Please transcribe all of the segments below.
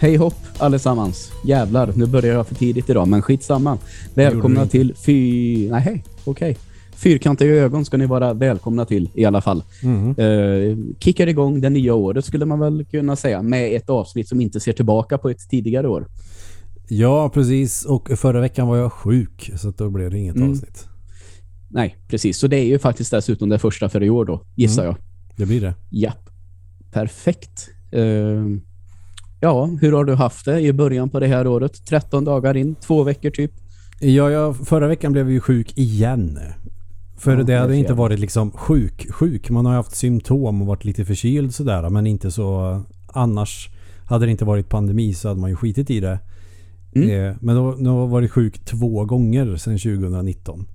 Hej hopp allesammans. Jävlar, nu börjar jag för tidigt idag, men skitsamma. Välkomna till fy... Nej, hej. Okej. Fyrkantiga ögon ska ni vara välkomna till i alla fall. Mm. Uh, kickar igång det nya året skulle man väl kunna säga med ett avsnitt som inte ser tillbaka på ett tidigare år. Ja, precis. Och förra veckan var jag sjuk så då blev det inget Mm. avsnitt. Nej, precis. Så det är ju faktiskt dessutom det första för i år då, gissar Mm. jag. Det blir det. Japp. Perfekt. Eh, ja, hur har du haft det i början på det här året? 13 dagar in, två veckor typ. Ja, jag, förra veckan blev jag ju sjuk igen. För Ja, det hade inte varit liksom sjuk, sjuk. Man har haft symptom och varit lite förkyld sådär. Men inte så... Annars hade det inte varit pandemi så hade man ju skitit i det. Mm. Eh, men då, nu har jag varit sjuk två gånger sedan 2019.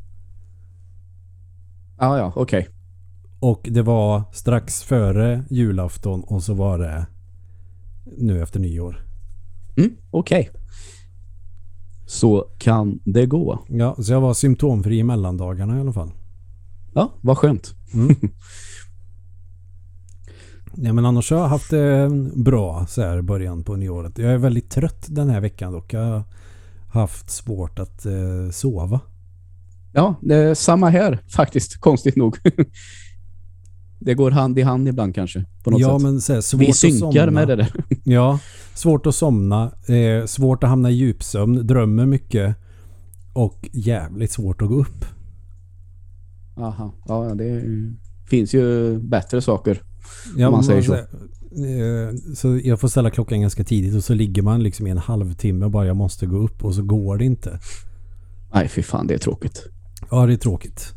Ja, ja, okej. Och det var strax före julafton och så var det nu efter nyår. Mm, okej. Så kan det gå. Ja, så jag var symptomfri i mellandagarna i alla fall. Ja, vad skönt. Ja, men annars har jag haft det bra så här början på nyåret. Jag är väldigt trött den här veckan dock. Jag har haft svårt att eh, sova. Ja, det är samma här faktiskt, konstigt nog. det går hand i hand ibland kanske, på något ja, sätt. men så här, svårt Vi att synkar somna. med det där. Ja, svårt att somna. Eh, svårt att hamna i djupsömn. Drömmer mycket. Och jävligt svårt att gå upp. Aha. Ja, det finns ju bättre saker. Ja, Om man säger så. säger Eh, så jag får ställa klockan ganska tidigt och så ligger man liksom i en halvtimme och bara jag måste gå upp och så går det inte. Nej, fy fan, det är tråkigt. Ja, det är tråkigt.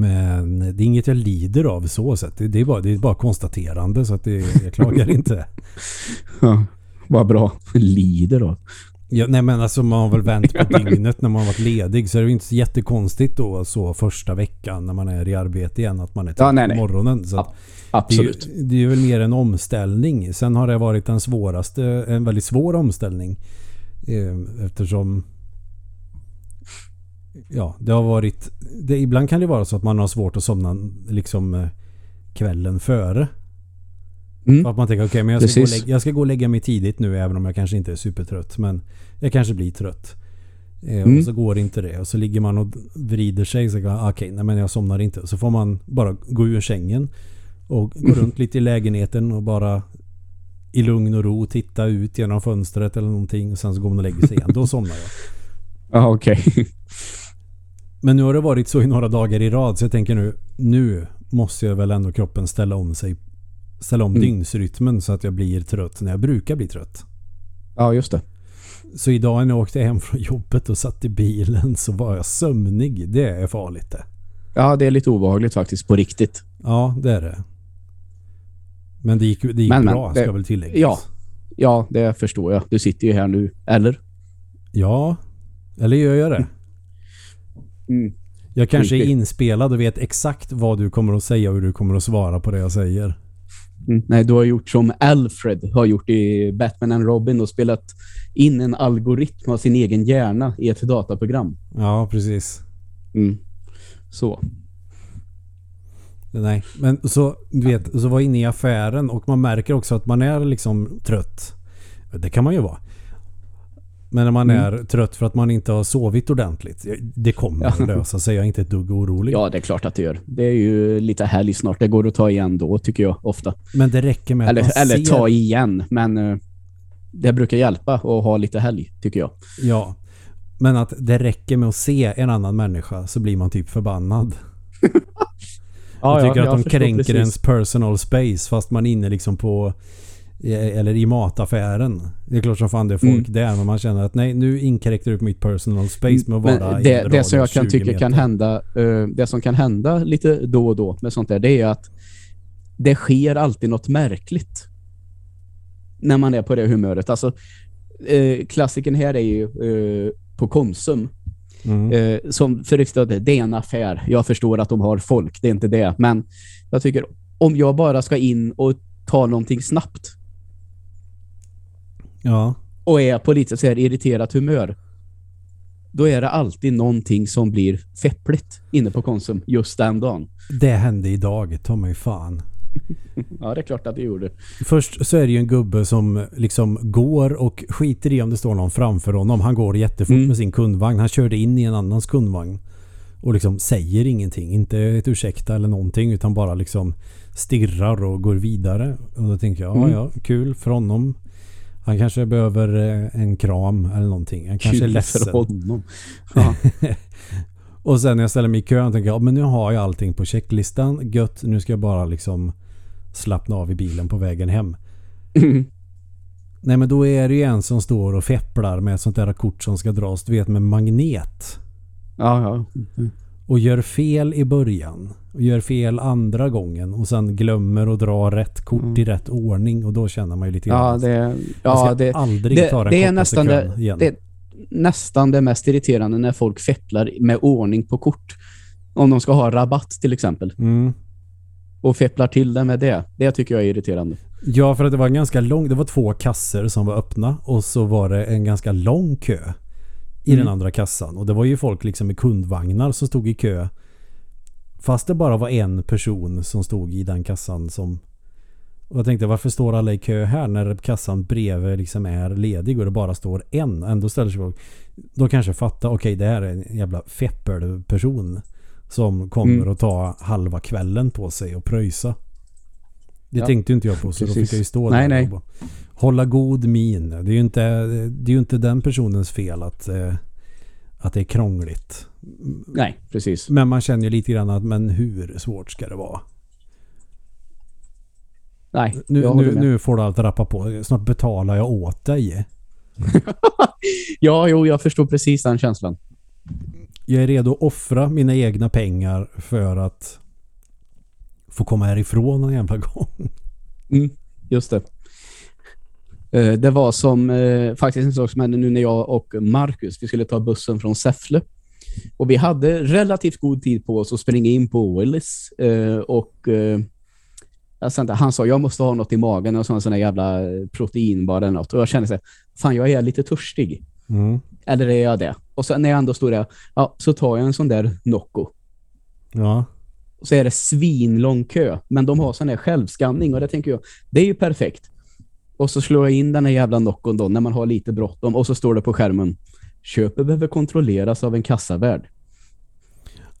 Men det är inget jag lider av så sätt. Det det är bara, det är bara konstaterande så att det, jag klagar inte. Ja, vad bra. Lider då. Ja, nej men alltså man har väl vänt på dygnet när man har varit ledig så är det ju inte så jättekonstigt då så första veckan när man är i arbete igen att man är Ja, trött nej, morgonen. Så att det, är Absolut. ju, det är väl mer en omställning. Sen har det varit den svåraste, en väldigt svår omställning. Eh, eftersom ja, det har varit det, ibland kan det vara så att man har svårt att somna liksom eh, kvällen före. Mm. För att man tänker okej men jag ska, lägga, jag ska gå och lägga mig tidigt nu även om jag kanske inte är supertrött. Men jag kanske blir trött. Eh, Mm. Och så går inte det. Och så ligger man och vrider sig. Så okej, nej men jag somnar inte. Så får man bara gå ur sängen. Och gå runt lite i lägenheten och bara i lugn och ro titta ut genom fönstret eller någonting. Och sen så går man och lägger sig igen. Då somnar jag. Ja, okej. Men nu har det varit så i några dagar i rad så jag tänker nu, nu måste jag väl ändå kroppen ställa om sig. Ställa om Mm. dygnsrytmen så att jag blir trött när jag brukar bli trött. Ja, just det. Så idag när jag åkte hem från jobbet och satt i bilen så var jag sömnig. Det är farligt det. Ja, det är lite obehagligt faktiskt, på riktigt. Ja, det är det. Men det gick, det gick Men, men, bra, det- ska väl tilläggas. Ja. Ja, det förstår jag. Du sitter ju här nu, eller? Ja, eller gör jag det? Mm. Jag kanske är inspelad och vet exakt vad du kommer att säga och hur du kommer att svara på det jag säger. Mm. Nej, du har gjort som Alfred har gjort i Batman and Robin och spelat in en algoritm av sin egen hjärna i ett dataprogram. Ja, precis. Mm. Så. Nej, men så du vet, så var inne i affären och man märker också att man är liksom trött. Det kan man ju vara. Men när man Mm. är trött för att man inte har sovit ordentligt. Det kommer Ja. att lösa sig. Jag är inte ett dugg orolig. Ja, det är klart att det gör. Det är ju lite helg snart. Det går att ta igen då, tycker jag ofta. Men det räcker med att man Eller, eller ser... ta igen, men eh, det brukar hjälpa att ha lite helg, tycker jag. Ja. Men att det räcker med att se en annan människa så blir man typ förbannad. jag tycker att de kränker precis. ens personal space fast man är inne liksom på eller i mataffären. Det är klart som fan det är folk Mm. där men man känner att nej nu inkräktar du på mitt personal space med att Men vara i det, det som jag kan 20 tycka kan meter. hända eh, det som kan hända lite då och då med sånt där, det är att det sker alltid något märkligt när man är på det humöret. Alltså, eh, klassiken här är ju eh, på Konsum. Mm. Som för riktigt, det är en affär. Jag förstår att de har folk, det är inte det. Men jag tycker, om jag bara ska in och ta någonting snabbt Ja. och är på lite så här irriterat humör, då är det alltid någonting som blir feppligt inne på Konsum just den dagen. Det hände idag, ta mig fan. Ja, det är klart att det gjorde. Först så är det ju en gubbe som liksom går och skiter i om det står någon framför honom. Han går jättefort Mm. med sin kundvagn. Han körde in i en annans kundvagn. Och liksom säger ingenting. Inte ett ursäkta eller någonting utan bara liksom stirrar och går vidare. Och då tänker jag, Mm. ja kul för honom. Han kanske behöver eh, en kram eller någonting. Han kanske är Kul ledsen. för honom. Ja. Och sen när jag ställer mig i kön tänker jag, ja, men nu har jag allting på checklistan. Gött, nu ska jag bara liksom slappna av i bilen på vägen hem. Nej men då är det ju en som står och fepplar med ett sånt där kort som ska dras, du vet med magnet. ja, ja. Och gör fel i början. Och gör fel andra gången. Och sen glömmer att dra rätt kort Mm. i rätt ordning. Och då känner man ju lite grann Ja, det, ja, ska det, aldrig det, ta den det är nästan det, igen. det är nästan det mest irriterande när folk fepplar med ordning på kort. Om de ska ha rabatt till exempel. Mm. Och fepplar till det med det. Det tycker jag är irriterande. Ja, för att det var en ganska lång... Det var två kasser som var öppna och så var det en ganska lång kö i Mm. den andra kassan. Och det var ju folk liksom i kundvagnar som stod i kö. Fast det bara var en person som stod i den kassan som... Och jag tänkte, varför står alla i kö här när kassan bredvid liksom är ledig och det bara står en? Ändå ställer sig folk... Då kanske fatta, okej det här är en jävla feppelperson som kommer Mm. att ta halva kvällen på sig och pröjsa. Det Ja, tänkte ju inte jag på så då precis. fick jag ju stå Nej, där nej. och bara hålla god min. Det är ju inte, det är ju inte den personens fel att, eh, att det är krångligt. Nej, precis. Men man känner ju lite grann att men hur svårt ska det vara? Nej, Nu, nu, nu får du allt rappa på. Snart betalar jag åt dig. Ja, jo, jag förstår precis den känslan. Jag är redo att offra mina egna pengar för att få komma härifrån någon jävla gång. Mm, just det. Eh, Det var som eh, faktiskt en sak som hände nu när jag och Marcus, vi skulle ta bussen från Säffle. Och vi hade relativt god tid på oss att springa in på Willys. Eh, och inte, han sa, jag måste ha något i magen och så en sån där jävla proteinbar eller något. Och jag kände så här, fan jag är lite törstig. Mm. Eller är jag det? Och så när jag ändå står där, ja, så tar jag en sån där Nocco. Ja. Och så är det svinlång kö. Men de har sån här självskanning och det tänker jag, det är ju perfekt. Och så slår jag in den här jävla Noccon då när man har lite bråttom och så står det på skärmen Köpet behöver kontrolleras av en kassavärd.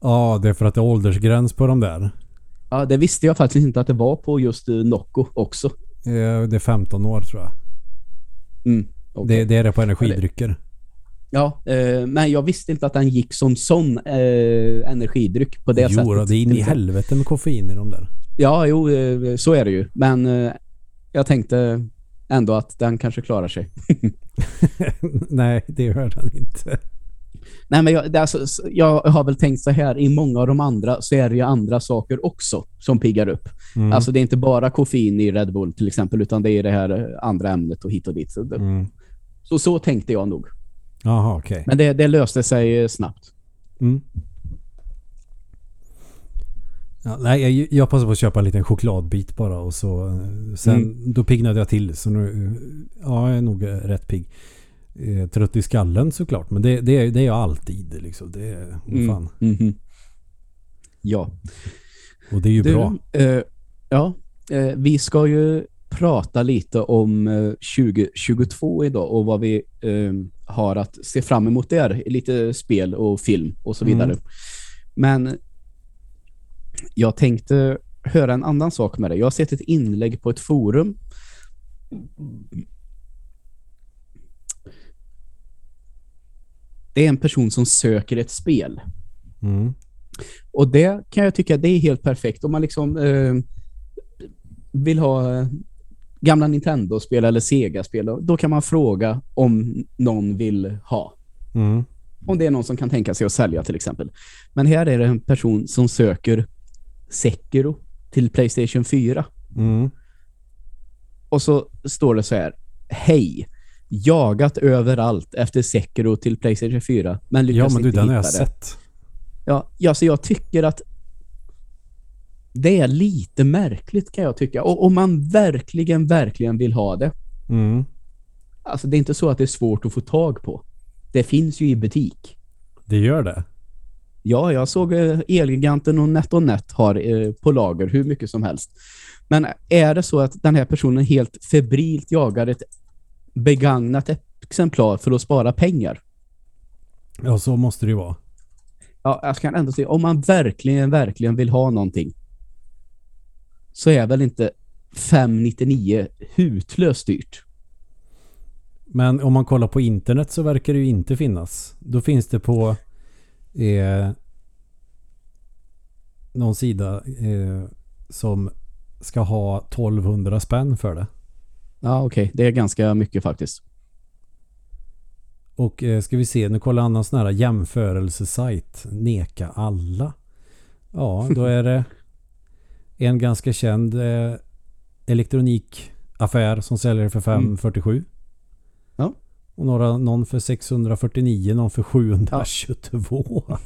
ja, det är för att det är åldersgräns på de där. Ja, det visste jag faktiskt inte att det var på just eh, Nocco också. Eh, Det är 15 år tror jag. Mm, okej. Det, det är det på energidrycker. Ja, eh, men jag visste inte att den gick som sån eh, energidryck på det jo, sättet. då, det är in i helvete med koffein i de där. Ja, jo, eh, så är det ju. Men eh, jag tänkte ändå att den kanske klarar sig. Nej, det gör den inte. Nej, men jag, alltså, jag har väl tänkt så här, i många av de andra så är det ju andra saker också som piggar upp. Mm. Alltså det är inte bara koffein i Red Bull till exempel, utan det är det här andra ämnet och hit och dit. Mm. så, så tänkte jag nog. Jaha, okej. Men det, det löste sig snabbt. Mm. Ja, nej, jag, jag passade på att köpa en liten chokladbit bara och så eh, sen Mm. då piggnade jag till så nu eh, ja, jag är nog eh, rätt pigg. Eh, trött i skallen såklart men det, det, är- det är jag alltid liksom. Det, är- Mm. fan. Mhm. Ja. Och det är ju Du, bra. eh, ja, eh, vi ska ju prata lite om eh, 2022 idag och vad vi eh, har att se fram emot där. Lite spel och film och så Mm. vidare. Men jag tänkte höra en annan sak med dig. Jag har sett ett inlägg på ett forum. Det är en person som söker ett spel. Mm. Och det kan jag tycka det är helt perfekt. Om man liksom eh, vill ha eh, gamla Nintendo-spel eller Sega-spel, då- då kan man fråga om någon vill ha. Mm. Om det är någon som kan tänka sig att sälja till exempel. Men här är det en person som söker Sekiro till Playstation 4. Mm. Och så står det så här. Hej! Jagat överallt efter Sekiro till Playstation 4. Men lyckas Ja men du inte den har jag det. sett. Ja, ja, så jag tycker att det är lite märkligt kan jag tycka. Och om man verkligen, verkligen vill ha det. Mm. Alltså det är inte så att det är svårt att få tag på. Det finns ju i butik. Det gör det. Ja, jag såg eh, Elgiganten och NetOnNet har eh, på lager hur mycket som helst. Men är det så att den här personen helt febrilt jagar ett begagnat exemplar för att spara pengar? Ja, så måste det ju vara. Ja, jag kan ändå säga, om man verkligen, verkligen vill ha någonting så är väl inte 599 hutlöst dyrt. Men om man kollar på internet så verkar det ju inte finnas. Då finns det på eh, någon sida eh, som ska ha 1200 spänn för det. Ja, okej. Okay. Det är ganska mycket faktiskt. Och eh, ska vi se, nu kollar jag annan sån här jämförelsesajt. Neka alla. Ja, då är det en ganska känd eh, elektronikaffär som säljer för 547. Mm. Och några, någon för 649, någon för 722. Ja,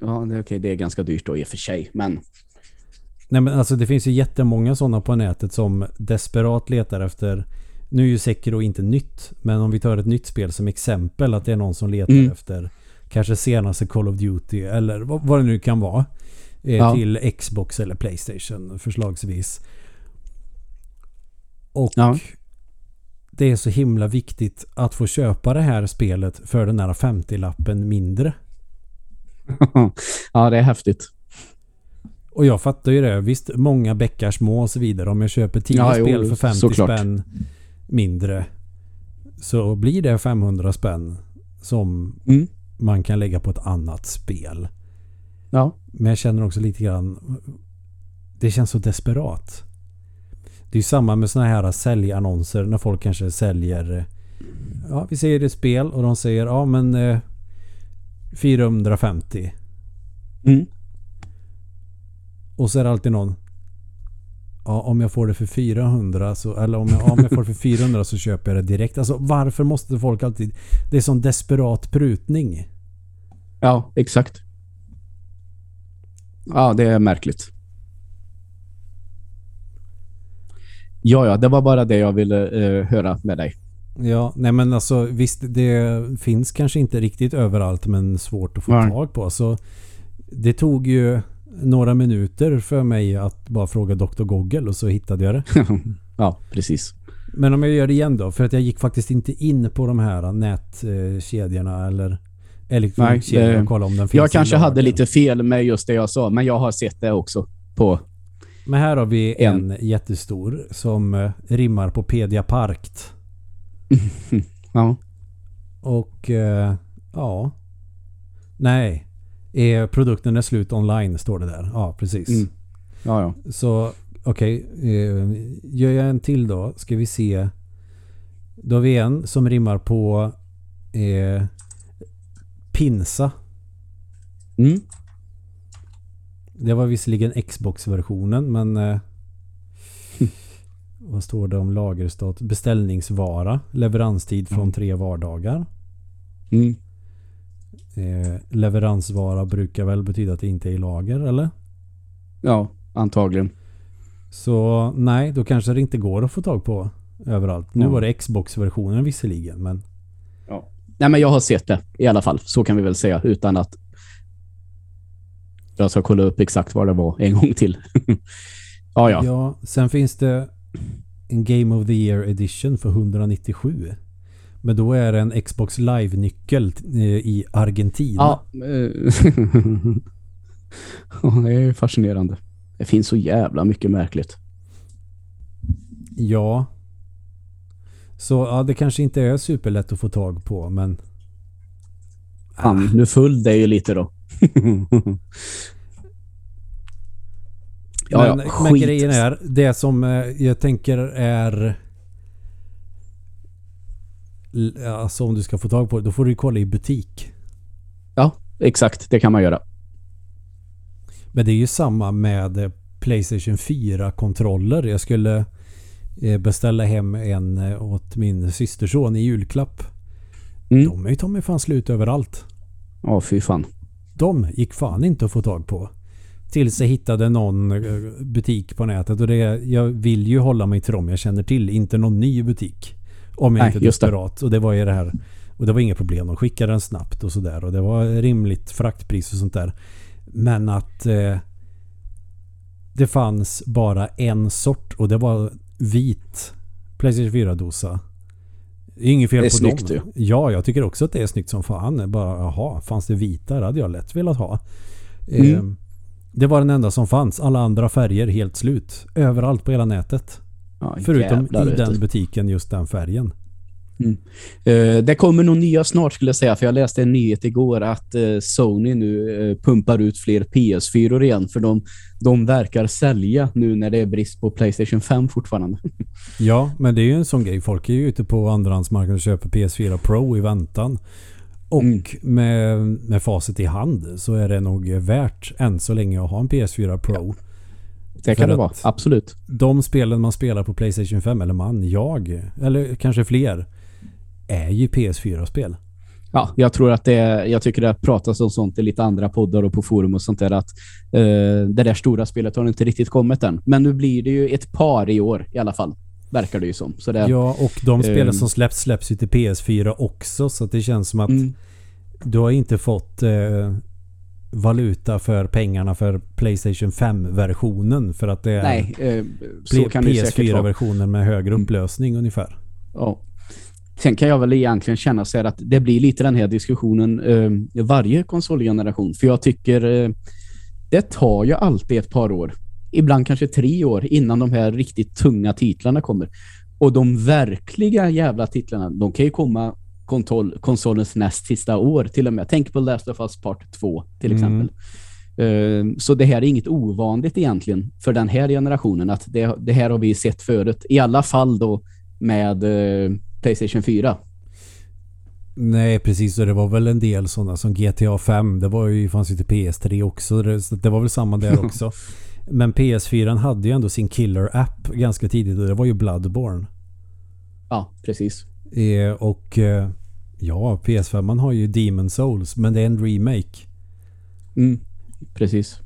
ja det, okay, det är ganska dyrt då i och för sig, men... Nej men alltså det finns ju jättemånga sådana på nätet som desperat letar efter nu är ju Sekiro inte nytt, men om vi tar ett nytt spel som exempel att det är någon som letar mm. efter kanske senaste Call of Duty eller vad, vad det nu kan vara eh, ja. till Xbox eller Playstation förslagsvis. Och ja. Det är så himla viktigt att få köpa det här spelet för den här 50-lappen mindre. ja, det är häftigt. Och jag fattar ju det. Visst, många bäckar små och så vidare. Om jag köper 10 ja, spel jo, för 50 såklart. spänn mindre så blir det 500 spänn som mm. man kan lägga på ett annat spel. Ja. Men jag känner också lite grann det känns så desperat. Det är samma med såna här säljannonser när folk kanske säljer ja, vi säger ett spel och de säger ja men eh, 450. Mm. Och så är det alltid någon Ja, om jag får det för 400 så, eller om jag, om jag får det för 400 så köper jag det direkt. Alltså varför måste folk alltid... Det är sån desperat prutning. Ja, exakt. Ja, det är märkligt. Ja, ja, det var bara det jag ville uh, höra med dig. Ja, nej men alltså visst, det finns kanske inte riktigt överallt men svårt att få nej. tag på. Så det tog ju några minuter för mig att bara fråga Dr. Google och så hittade jag det. ja, precis. Men om jag gör det igen då, för att jag gick faktiskt inte in på de här nätkedjorna eller elektronikkedjorna och kollade om den finns Jag kanske hade lite fel med just det jag sa, men jag har sett det också på Men här har vi en, en jättestor som eh, rimmar på Pediaparkt. ja. Och eh, ja. Nej. Är produkten är slut online står det där. Ja, precis. Mm. Ja, ja. Så okej. Okay, eh, gör jag en till då. Ska vi se. Då har vi en som rimmar på eh, pinsa. Mm. Det var visserligen Xbox-versionen men eh, vad står det om lagerstat? Beställningsvara. Leveranstid från mm. tre vardagar. Mm. Eh, leveransvara brukar väl betyda att det inte är i lager, eller? Ja, antagligen. Så nej, då kanske det inte går att få tag på överallt. Nu ja. var det Xbox-versionen visserligen, men... Ja. Nej, men jag har sett det i alla fall. Så kan vi väl säga, utan att jag ska kolla upp exakt vad det var en gång till. ja, ja. Ja, sen finns det en Game of the Year Edition för 197. Men då är det en Xbox Live-nyckel eh, i Argentina. Ja. det är fascinerande. Det finns så jävla mycket märkligt. Ja. Så ja, det kanske inte är superlätt att få tag på, men... Fan, nu föll det ju lite då. Ja, men, ja, men grejen är, det som eh, jag tänker är Alltså om du ska få tag på det, då får du kolla i butik. Ja, exakt. Det kan man göra. Men det är ju samma med eh, Playstation 4-kontroller. Jag skulle eh, beställa hem en åt min systerson i julklapp. Mm. De är ju ta mig fan slut överallt. Ja, fy fan. De gick fan inte att få tag på. Tills jag hittade någon butik på nätet. Och det, jag vill ju hålla mig till dem jag känner till. Inte någon ny butik. Om jag Nej, inte är desperat. Det. Och det var ju det här Och det var inga problem. De skickade den snabbt och sådär. Och det var rimligt fraktpris och sånt där. Men att eh, det fanns bara en sort och det var vit Playstation 4-dosa. Det är inget fel Det är på snyggt dem. ju. Ja, jag tycker också att det är snyggt som fan. Bara, jaha, fanns det vita? Det hade jag lätt velat ha. Mm. Eh, det var den enda som fanns. Alla andra färger helt slut. Överallt på hela nätet. Ja, Förutom jävlar, i den butiken, just den färgen. Eh, det kommer nog nya snart skulle jag säga, för jag läste en nyhet igår att eh, Sony nu eh, pumpar ut fler PS4 igen, för de, de verkar sälja nu när det är brist på Playstation 5 fortfarande. Ja, men det är ju en sån grej. Folk är ju ute på andrahandsmarknaden och köper PS4 Pro i väntan. Och Mm. med, med facit i hand så är det nog värt än så länge att ha en PS4 Pro. Det För kan det vara, absolut. De spelen man spelar på Playstation 5, eller man, jag, eller kanske fler, är ju PS4-spel. Ja, jag tror att det är, jag tycker det pratas om sånt i lite andra poddar och på forum och sånt där att eh, det där stora spelet har inte riktigt kommit än. Men nu blir det ju ett par i år i alla fall. Verkar det ju som. Det, Ja, och de spelen Ehm. som släpps släpps ju till PS4 också. Så det känns som att mm, du har inte fått eh, valuta för pengarna för Playstation 5-versionen. För att det är nej, eh, så kan det ju säkert vara. PS4-versionen med högre Mm. upplösning ungefär. Ja. Sen kan jag väl egentligen känna så här att det blir lite den här diskussionen eh, varje konsolgeneration. För jag tycker eh, det tar ju alltid ett par år. Ibland kanske tre år innan de här riktigt tunga titlarna kommer. Och de verkliga jävla titlarna, de kan ju komma kontol, konsolens näst sista år till och med. Tänk på Last of Us Part 2 till Mm. exempel. Eh, Så det här är inget ovanligt egentligen för den här generationen att det, det här har vi sett förut. I alla fall då med eh, Playstation 4. Nej, precis. Och det var väl en del sådana som GTA 5. Det var ju, fanns ju till PS3 också. Det, så det var väl samma där också. Men PS4 hade ju ändå sin killer-app ganska tidigt och det var ju Bloodborne. Ja, precis. Eh, och eh, ja, PS5 man har ju Demon Souls men det är en remake. Mm, precis.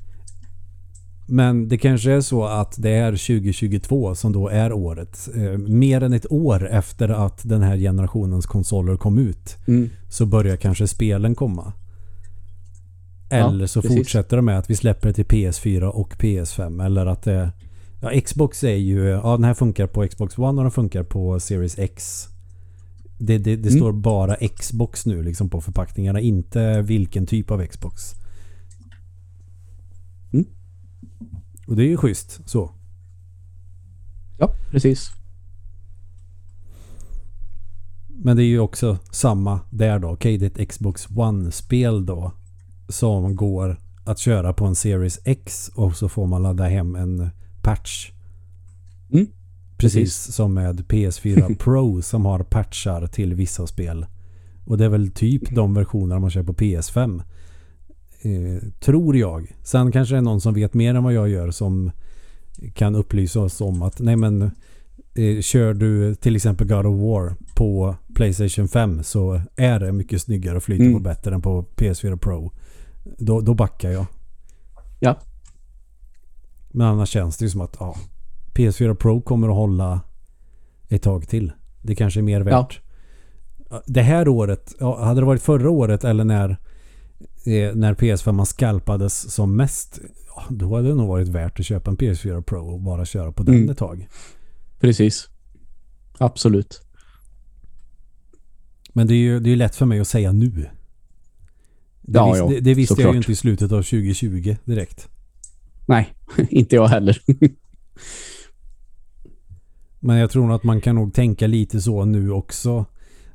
Men det kanske är så att det är 2022 som då är året. Eh, mer än ett år efter att den här generationens konsoler kom ut Mm. så börjar kanske spelen komma. Ja, Eller så precis. fortsätter de med att vi släpper det till PS4 och PS5. Eller att det... Ja, Xbox är ju... Ja, den här funkar på Xbox One och den funkar på Series X. Det, det, det Mm. står bara Xbox nu liksom på förpackningarna. Inte vilken typ av Xbox. Mm. Och det är ju schysst så. Ja, precis. Men det är ju också samma där då. Okej, det är ett Xbox One-spel då. Som går att köra på en Series X och så får man ladda hem en patch. Mm, Precis, precis. som med PS4 Pro som har patchar till vissa spel. Och det är väl typ de versioner man kör på PS5. Eh, tror jag. Sen kanske det är någon som vet mer än vad jag gör som kan upplysa oss om att nej men eh, kör du till exempel God of War på Playstation 5 så är det mycket snyggare och flyter Mm. på bättre än på PS4 Pro. Då, då backar jag. Ja. Men annars känns det ju som att ja, PS4 Pro kommer att hålla ett tag till. Det kanske är mer värt. Det här året, ja, hade det varit förra året eller när, när PS5 skalpades som mest, då hade det nog varit värt att köpa en PS4 Pro och bara köra på den Mm. ett tag. Precis. Absolut. Men det är ju det är lätt för mig att säga nu. Det, Ja, vis, ja, det, det visste jag såklart. ju inte i slutet av 2020 direkt. Nej, inte jag heller. Men jag tror nog att man kan nog tänka lite så nu också.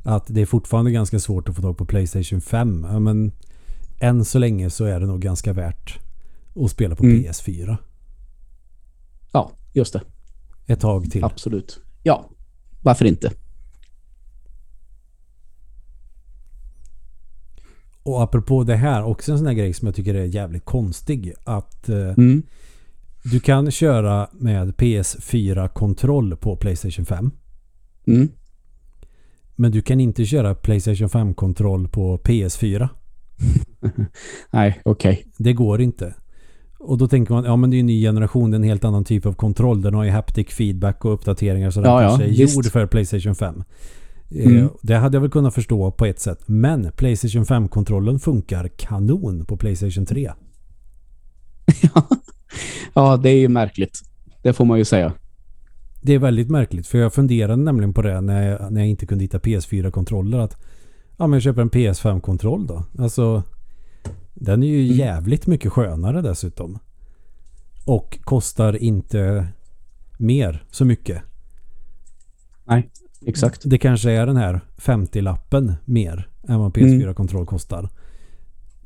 Att det är fortfarande ganska svårt att få tag på Playstation 5. Ja, men än så länge så är det nog ganska värt att spela på Mm. PS4. ja, just det. Ett tag till. Absolut. Ja, varför inte? Och apropå det här, också en sån här grej som jag tycker är jävligt konstig. Att eh, Mm. du kan köra med PS4-kontroll på Playstation 5. Mm. Men du kan inte köra Playstation 5-kontroll på PS4. Nej, okej. Det går inte. Och då tänker man, ja men det är ju en ny generation, det är en helt annan typ av kontroll. Den har ju haptic feedback och uppdateringar så den Ja, ja, är gjord för Playstation 5. Eh, Mm. Det hade jag väl kunnat förstå på ett sätt. Men Playstation 5-kontrollen funkar kanon på Playstation 3. ja, det är ju märkligt. Det får man ju säga. Det är väldigt märkligt för jag funderade nämligen på det när jag, när jag inte kunde hitta PS4-kontroller att ja men jag köper en PS5-kontroll då. Alltså den är ju Mm. jävligt mycket skönare dessutom. Och kostar inte mer så mycket. Nej, exakt. Det kanske är den här 50-lappen mer än vad PS4-kontroll kostar.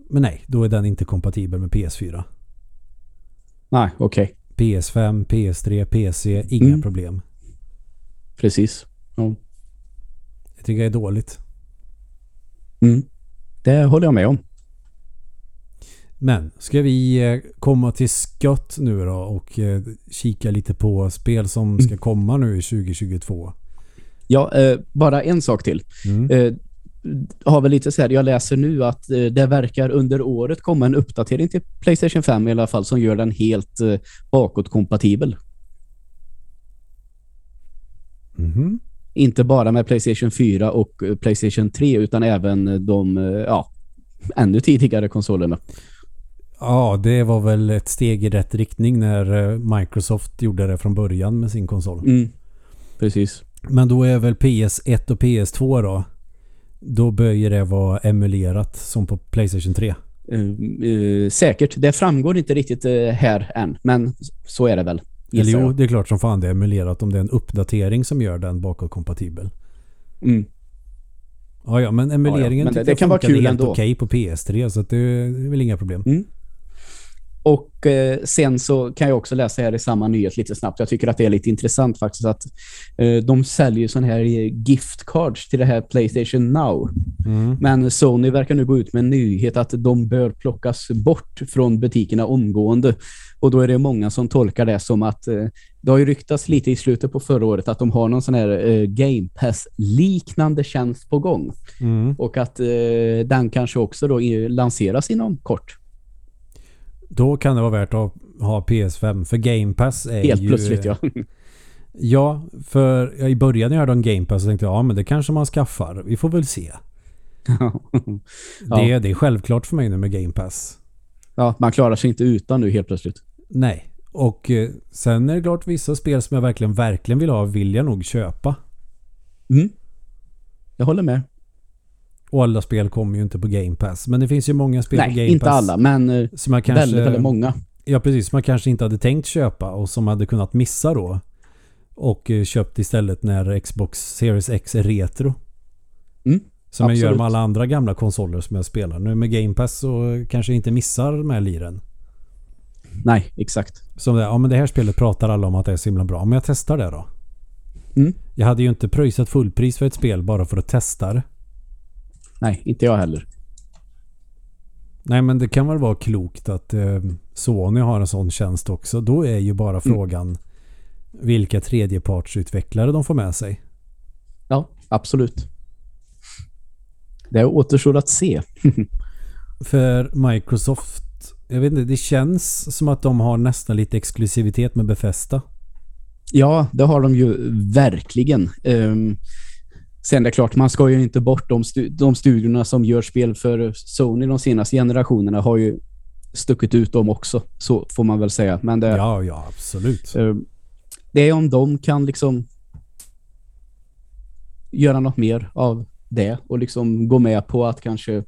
Men nej, då är den inte kompatibel med PS4. Nej, okej. PS5, PS3, PC, inga Mm. problem. Precis. Ja. Jag tycker det är dåligt. Mm. Det håller jag med om. Men ska vi eh, komma till skott nu då och eh, kika lite på spel som ska komma nu i 2022? Ja, eh, bara en sak till. Mm. Eh, har väl lite så här, jag läser nu att eh, det verkar under året komma en uppdatering till Playstation 5 i alla fall som gör den helt eh, bakåtkompatibel. Mhm. Inte bara med Playstation 4 och eh, Playstation 3 utan även eh, de eh, ja, ännu tidigare konsolerna. Ja, det var väl ett steg i rätt riktning när Microsoft gjorde det från början med sin konsol. Mm. Precis. Men då är väl PS1 och PS2 då? Då böjer det vara emulerat som på Playstation 3. Eh, eh, säkert. Det framgår inte riktigt eh, här än, men så är det väl. Eller jo, det är klart som fan det är emulerat om det är en uppdatering som gör den bakåtkompatibel. Mm. Ja, ja, men emuleringen men det- tyckte det jag kan vara kul helt ändå. okej på PS3 så att det är väl inga problem. Mm. Och eh, sen så kan jag också läsa här i samma nyhet lite snabbt. Jag tycker att det är lite intressant faktiskt att eh, de säljer sån här gift cards till det här Playstation Now. Mm. Men Sony verkar nu gå ut med en nyhet att de bör plockas bort från butikerna omgående. Och då är det många som tolkar det som att eh, det har ju ryktats lite i slutet på förra året att de har någon sån här eh, Game Pass-liknande tjänst på gång. Mm. Och att eh, den kanske också då lanseras inom kort. Då kan det vara värt att ha PS5 för Game Pass är Helt ju... plötsligt, ja. Ja, för i början när jag hörde om Game Pass så tänkte jag ja men det kanske man skaffar. Vi får väl se. ja. Det, det är självklart för mig nu med Game Pass. ja, man klarar sig inte utan nu helt plötsligt. Nej. Och eh, sen är det klart vissa spel som jag verkligen, verkligen vill ha vill jag nog köpa. Mm. Jag håller med. Och alla spel kommer ju inte på Game Pass. Men det finns ju många spel på Nej, Game inte Pass. alla, men eh, Som jag kanske, väldigt, väldigt många. Ja, precis. Som man kanske inte hade tänkt köpa och som hade kunnat missa då. Och eh, köpt istället när Xbox Series X är retro. Mm, Som jag gör absolut. med alla andra gamla konsoler som jag spelar. Nu med Game Pass så kanske jag inte missar de här liren. Nej, exakt. Som det, ja men det här spelet pratar alla om att det är så himla bra. Men jag testar det då. Mm. Jag hade ju inte pröjsat fullpris för ett spel bara för att testa det. Nej, inte jag heller. Nej men det kan väl vara klokt att eh, Sony har en sån tjänst också. Då är ju bara frågan vilka tredjepartsutvecklare de får med sig. Ja, absolut. Det återstår att se. För Microsoft, jag vet inte, det känns som att de har nästan lite exklusivitet med Bethesda. Ja, det har de ju verkligen. Um, sen är det klart, man ska ju inte bort de, stu de studiorna som gör spel för Sony de senaste generationerna har ju stuckit ut dem också. Så får man väl säga. Men det, Ja, ja absolut. ehm, det är om de kan liksom göra något mer av det och liksom gå med på att kanske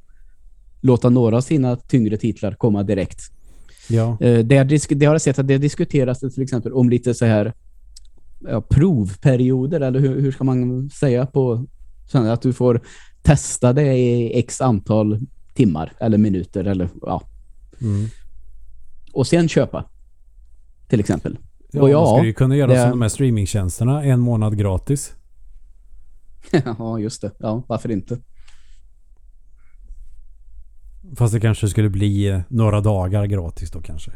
låta några av sina tyngre titlar komma direkt. Ja. Eh, det, det har jag sett att det diskuteras till exempel om lite så här ja, provperioder eller hur, hur ska man säga på att du får testa det i x antal timmar eller minuter eller ja Mm. och sen köpa till exempel. Ja, Och man ja, skulle ju kunna göra det- som de här streamingtjänsterna. En månad gratis. ja, just det. Ja, varför inte? Fast det kanske skulle bli eh, några dagar gratis då kanske.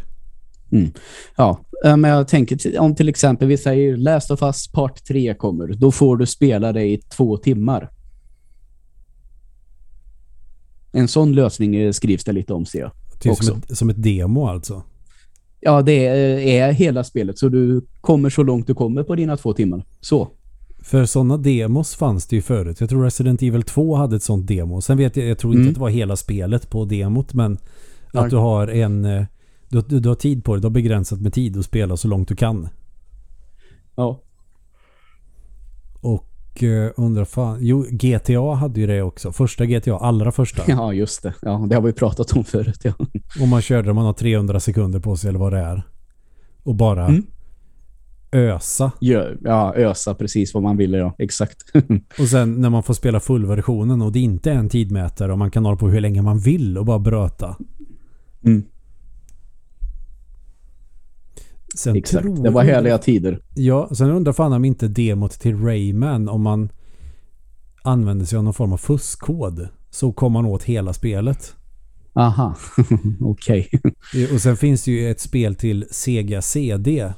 Ja, eh, men jag tänker om till exempel vi säger Last of Us Part 3 kommer, då får du spela det i två timmar. En sån lösning eh, skrivs det lite om ser jag. Typ som ett, som ett demo alltså. Ja, det är, är hela spelet så du kommer så långt du kommer på dina två timmar. Så. För sådana demos fanns det ju förut. Jag tror Resident Evil 2 hade ett sånt demo. Sen vet jag, jag tror inte Mm. att det var hela spelet på demot men att du har en... Du, du, du har tid på dig. Du har begränsat med tid att spela så långt du kan. Ja. Och eh, undrar fan... Jo, GTA hade ju det också. Första GTA, allra första. ja, just det. Ja, det har vi pratat om förut. Ja. Om man körde, man har 300 sekunder på sig eller vad det är. Och bara Mm. ösa. Ja, ja, ösa precis vad man ville. Ja, exakt. Och sen när man får spela fullversionen och det inte är en tidmätare och man kan hålla på hur länge man vill och bara bröta. Mm, Sen exakt. tror- Det var härliga tider. Ja, sen undrar fan om inte demot till Rayman om man använder sig av någon form av fuskkod så kommer man åt hela spelet. Aha, okej. Eh, Och sen finns det ju ett spel till Sega CD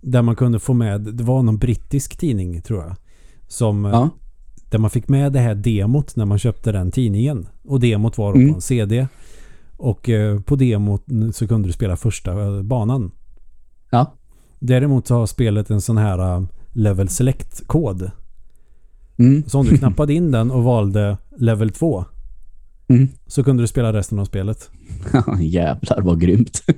där man kunde få med, det var någon brittisk tidning tror jag, som eh, Ja. där man fick med det här demot när man köpte den tidningen. Och demot var då Mm. på en CD. Och eh, på demot så kunde du spela första eh, banan. Ja. Däremot så har spelet en sån här eh, level select-kod. Mm. Så om du knappade in den och valde level 2 Mm. så kunde du spela resten av spelet. Jävlar vad grymt.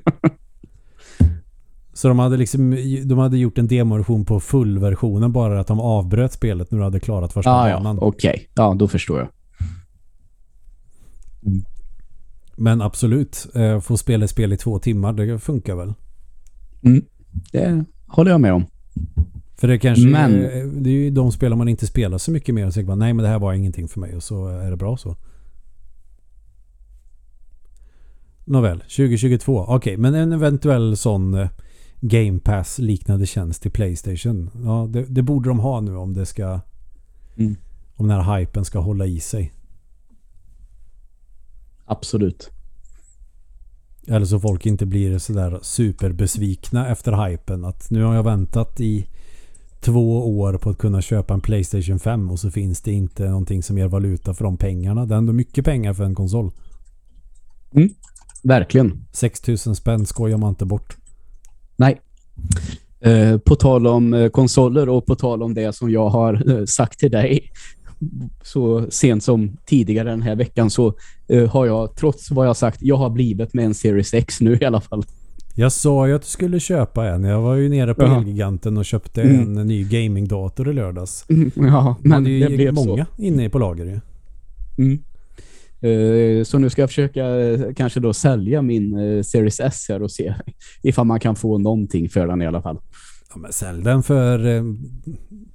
Så de hade liksom de hade gjort en demoversion på fullversionen bara att de avbröt spelet när du hade klarat första ah, ja, banan. okej. Ja, då förstår jag. Men absolut, eh, få spela ett spel i två timmar, det funkar väl? Mm. Det håller jag med om. För det kanske Men- eh, det är ju de spel man inte spelar så mycket mer och säger bara nej men det här var ingenting för mig och så är det bra så. Nåväl, 2022. Okej, men en eventuell sån eh, Game Pass liknande tjänst till Playstation. Ja, det, det borde de ha nu om det ska Mm. om den här hypen ska hålla i sig. Absolut. Eller så folk inte blir sådär superbesvikna efter hypen. Att nu har jag väntat i två år på att kunna köpa en Playstation 5 och så finns det inte någonting som ger valuta för de pengarna. Det är ändå mycket pengar för en konsol. Verkligen. 6000 spänn skojar man inte bort. Nej. Eh, på tal om eh, konsoler och på tal om det som jag har eh, sagt till dig så sent som tidigare den här veckan så eh, har jag trots vad jag sagt, jag har blivit med en Series X nu i alla fall. Jag sa ju att du skulle köpa en. Jag var ju nere på Jaha. Elgiganten och köpte Mm. en ny gamingdator i lördags. Ja, Men det det blev många inne på lager ju. så. Mm. Eh, Så nu ska jag försöka eh, kanske då sälja min eh, Series S här och se ifall man kan få någonting för den i alla fall. Ja, men sälj den för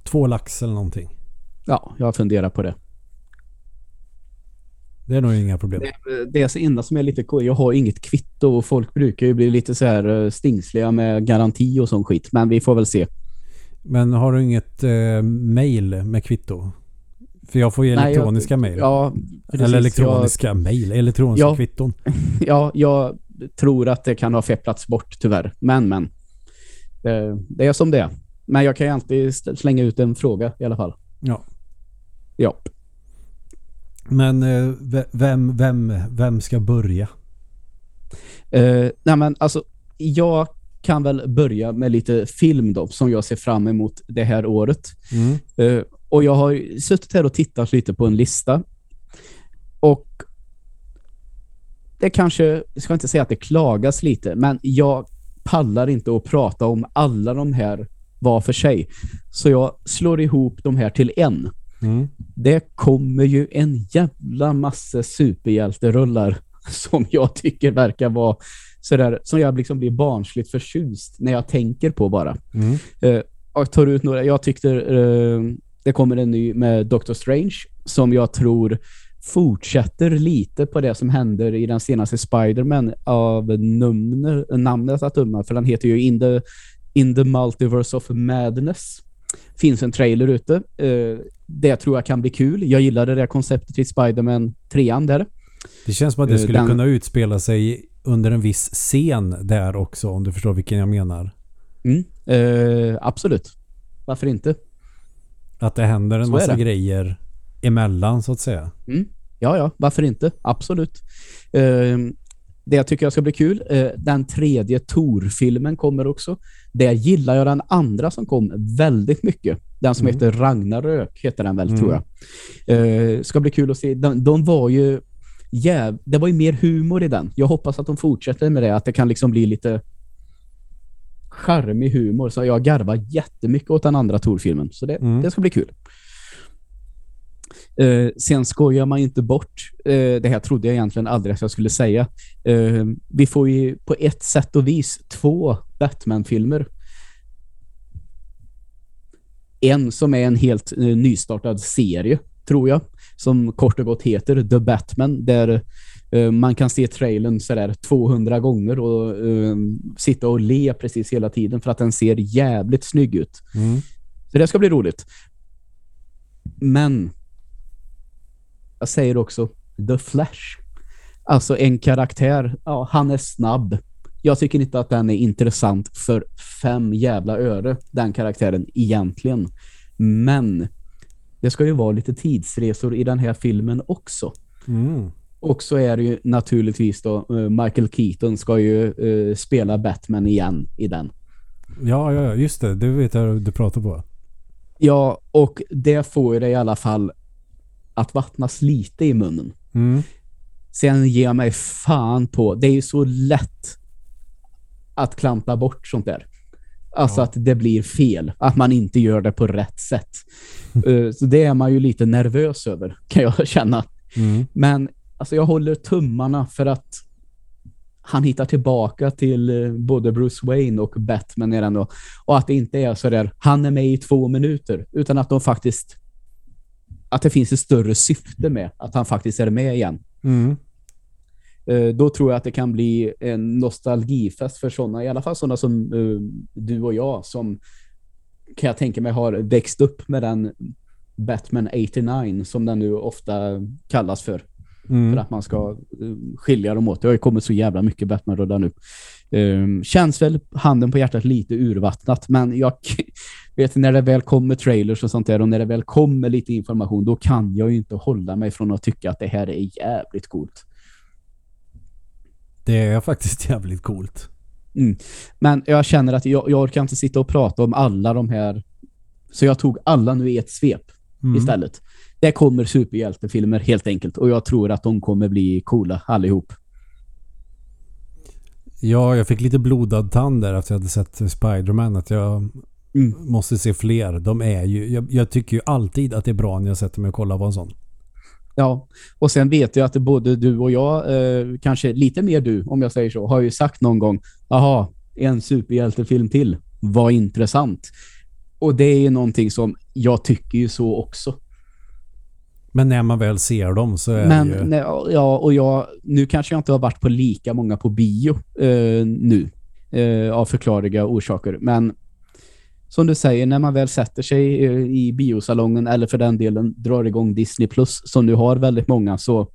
två lax eller någonting. Ja, jag funderar på det. Det är nog inga problem. Det, det är så enda som är lite. Jag har inget kvitto och folk brukar ju bli lite så här eh, stingsliga med garanti och sån skit. Men vi får väl se. Men har du inget eh, mail med kvitto? För jag får ju Nej, jag- elektroniska mail. Ja, precis. Eller elektroniska mail. Elektroniska Ja. kvitton. Jag, ja, jag tror att det kan ha fepplats bort tyvärr. Men, men. Det, det är som det är. Men jag kan ju alltid slänga ut en fråga i alla fall. Ja. Ja. Men eh, ve- vem, vem, vem ska börja? Eh, nej men alltså, jag kan väl börja med lite film då, som jag ser fram emot det här året. Mm. Eh, och jag har suttit här och tittat lite på en lista. Och det kanske, jag ska inte säga att det klagas lite, men jag pallar inte att prata om alla de här var för sig. Så jag slår ihop de här till en. Mm. Det kommer ju en jävla massa superhjälterullar som jag tycker verkar vara sådär, som jag liksom blir barnsligt förtjust när jag tänker på bara. Mm. Eh, och tar ut några, jag tyckte eh, det kommer en ny med Doctor Strange som jag tror fortsätter lite på det som händer i den senaste Spider-Man av namnet att döma, för den heter ju In the, In the Multiverse of Madness. Finns en trailer ute. Eh, det tror jag kan bli kul. Jag gillade det konceptet i Spider-Man 3 där. Det känns som att det Eh, skulle den- kunna utspela sig under en viss scen där också om du förstår vilken jag menar. Mm. Eh, absolut. Varför inte? Att det händer en Så massa grejer emellan så att säga. Ja, ja, varför inte? Absolut. Ehm, det jag tycker jag ska bli kul. Eh, den tredje Tor-filmen kommer också. Det gillar jag den andra som kom väldigt mycket. Den som Mm. heter Ragnarök heter den väl, Mm. tror jag. Eh, ska bli kul att se. De, de var ju jäv... Det var ju mer humor i den. Jag hoppas att de fortsätter med det. Att det kan liksom bli lite charmig humor. Så jag garvar jättemycket åt den andra Tor-filmen. Så det, Mm. det ska bli kul. Eh, sen skojar man inte bort, eh, det här trodde jag egentligen aldrig att jag skulle säga. Eh, vi får ju på ett sätt och vis två Batman-filmer. En som är en helt eh, nystartad serie, tror jag, som kort och gott heter The Batman, där eh, man kan se trailern sådär 200 gånger och eh, sitta och le precis hela tiden för att den ser jävligt snygg ut. Mm. Så det ska bli roligt. Men jag säger också The Flash. Alltså en karaktär, ja, han är snabb. Jag tycker inte att den är intressant för fem jävla öre, den karaktären egentligen. Men det ska ju vara lite tidsresor i den här filmen också. Mm. Och så är det ju naturligtvis då eh, Michael Keaton ska ju eh, spela Batman igen i den. Ja, ja, just det. Det vet jag du pratar på. Ja, och det får ju det i alla fall att vattnas lite i munnen. Mm. Sen ger jag mig fan på, det är ju så lätt att klampa bort sånt där. Alltså Ja. att det blir fel, att man inte gör det på rätt sätt. Eh, så det är man ju lite nervös över, kan jag känna. Mm. Men alltså jag håller tummarna för att han hittar tillbaka till eh, både Bruce Wayne och Batman i den då. Och att det inte är så där, han är med i två minuter, utan att de faktiskt att det finns ett större syfte med att han faktiskt är med igen. Mm. Eh, då tror jag att det kan bli en nostalgifest för sådana, i alla fall sådana som eh, du och jag som kan jag tänka mig har växt upp med den Batman 89 som den nu ofta kallas för. För Mm. att man ska eh, skilja dem åt. Det har ju kommit så jävla mycket Batman-rullar nu. Um, känns väl handen på hjärtat lite urvattnat, men jag vet när det väl kommer trailers och sånt där och när det väl kommer lite information, då kan jag ju inte hålla mig från att tycka att det här är jävligt coolt. Det är faktiskt jävligt coolt. Men jag känner att jag, jag orkar inte sitta och prata om alla de här, så jag tog alla nu i ett svep Mm. istället. Det kommer superhjältefilmer helt enkelt och jag tror att de kommer bli coola allihop. Ja, jag fick lite blodad tand där efter jag hade sett Spider-Man. Att jag Mm. måste se fler. De är ju... Jag, jag tycker ju alltid att det är bra när jag sätter mig och kollar på en sån. Ja, och sen vet jag att både du och jag, eh, kanske lite mer du om jag säger så, har ju sagt någon gång, jaha, en superhjältefilm till, vad intressant. Och det är ju någonting som jag tycker ju så också. Men när man väl ser dem så är Men det ju... nej, ja, och jag, nu kanske jag inte har varit på lika många på bio eh, nu, eh, av förklarliga orsaker. Men som du säger, när man väl sätter sig eh, i biosalongen eller för den delen drar igång Disney Plus som nu har väldigt många så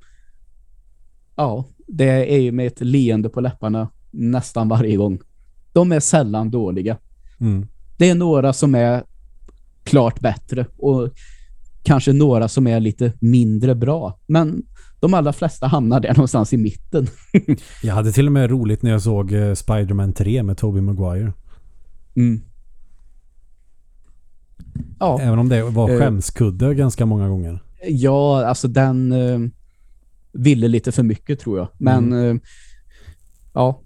ja, det är ju med ett leende på läpparna nästan varje gång. De är sällan dåliga. Mm. Det är några som är klart bättre och kanske några som är lite mindre bra. Men de allra flesta hamnar där någonstans i mitten. Jag hade till och med roligt när jag såg eh, Spider-Man 3 med Tobey Maguire. Mm. Ja, Även om det var Eh. skämskudde ganska många gånger. ja, alltså den eh, ville lite för mycket tror jag. Men eh, ja,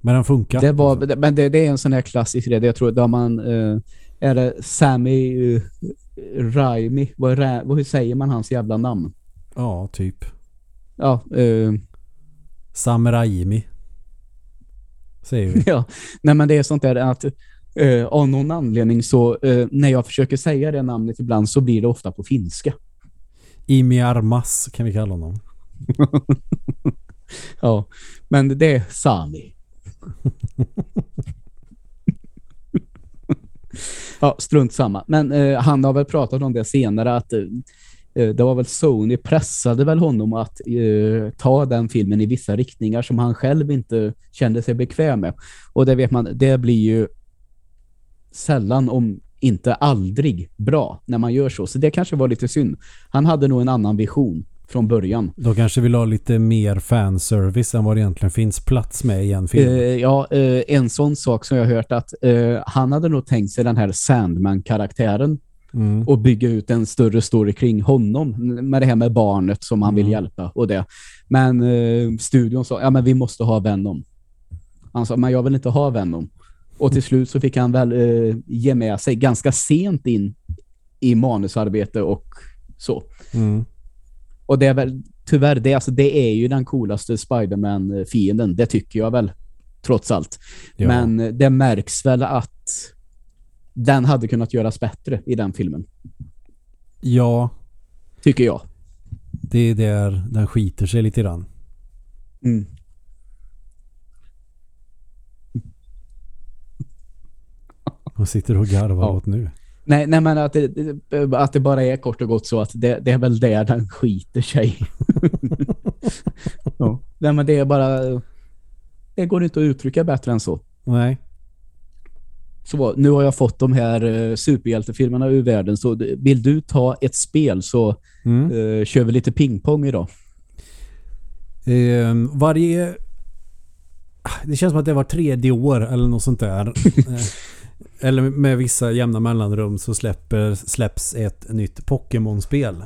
Men den funkar. det var, men det, det är en sån här klassisk grej. Jag tror där man eh, är det Sammy eh, Raimi, det- vad, hur säger man hans jävla namn? Ja, typ. Ja, eh, Sam Raimi. Säger vi. Ja, nej men det är sånt där att eh, av någon anledning så eh, när jag försöker säga det namnet ibland så blir det ofta på finska. Imi Armas kan vi kalla honom. Ja, men det är Sami. ja, strunt samma. Men eh, han har väl pratat om det senare att eh, eh, det var väl Sony pressade väl honom att eh, ta den filmen i vissa riktningar som han själv inte kände sig bekväm med. Och det vet man, det blir ju sällan om inte aldrig bra när man gör så. Så det kanske var lite synd. Han hade nog en annan vision. från början. Då kanske vill ha lite mer fanservice än vad det egentligen finns plats med i en film. Eh, ja, eh, en sån sak som jag har hört att eh, han hade nog tänkt sig den här Sandman-karaktären Mm. och bygga ut en större story kring honom med det här med barnet som han vill Mm. hjälpa och det. Men studion sa, ja men vi måste ha Venom. Han sa, men jag vill inte ha Venom. Och till slut så fick han väl eh, ge med sig ganska sent in i manusarbete och så. Mm. Och det är väl tyvärr det, alltså det är ju den coolaste Spider-Man-fienden, det tycker jag väl trots allt. Ja. Men det märks väl att den hade kunnat göras bättre i den filmen, ja, tycker jag. det är där den skiter sig lite grann. Mm. Och sitter och garvar Ja. åt nu. Nej, nej, men att det, att det bara är kort och gott så att det, det är väl där den skiter sig. ja. Nej, men det är bara... Det går inte att uttrycka bättre än så. Nej. Så nu har jag fått de här uh, superhjältefilmerna ur världen, så vill du ta ett spel så Mm. eh, kör vi lite pingpong idag. Eh, varje... Det känns som att det var tredje år eller något sånt där. Eller med vissa jämna mellanrum så släpper, släpps ett nytt Pokémon-spel.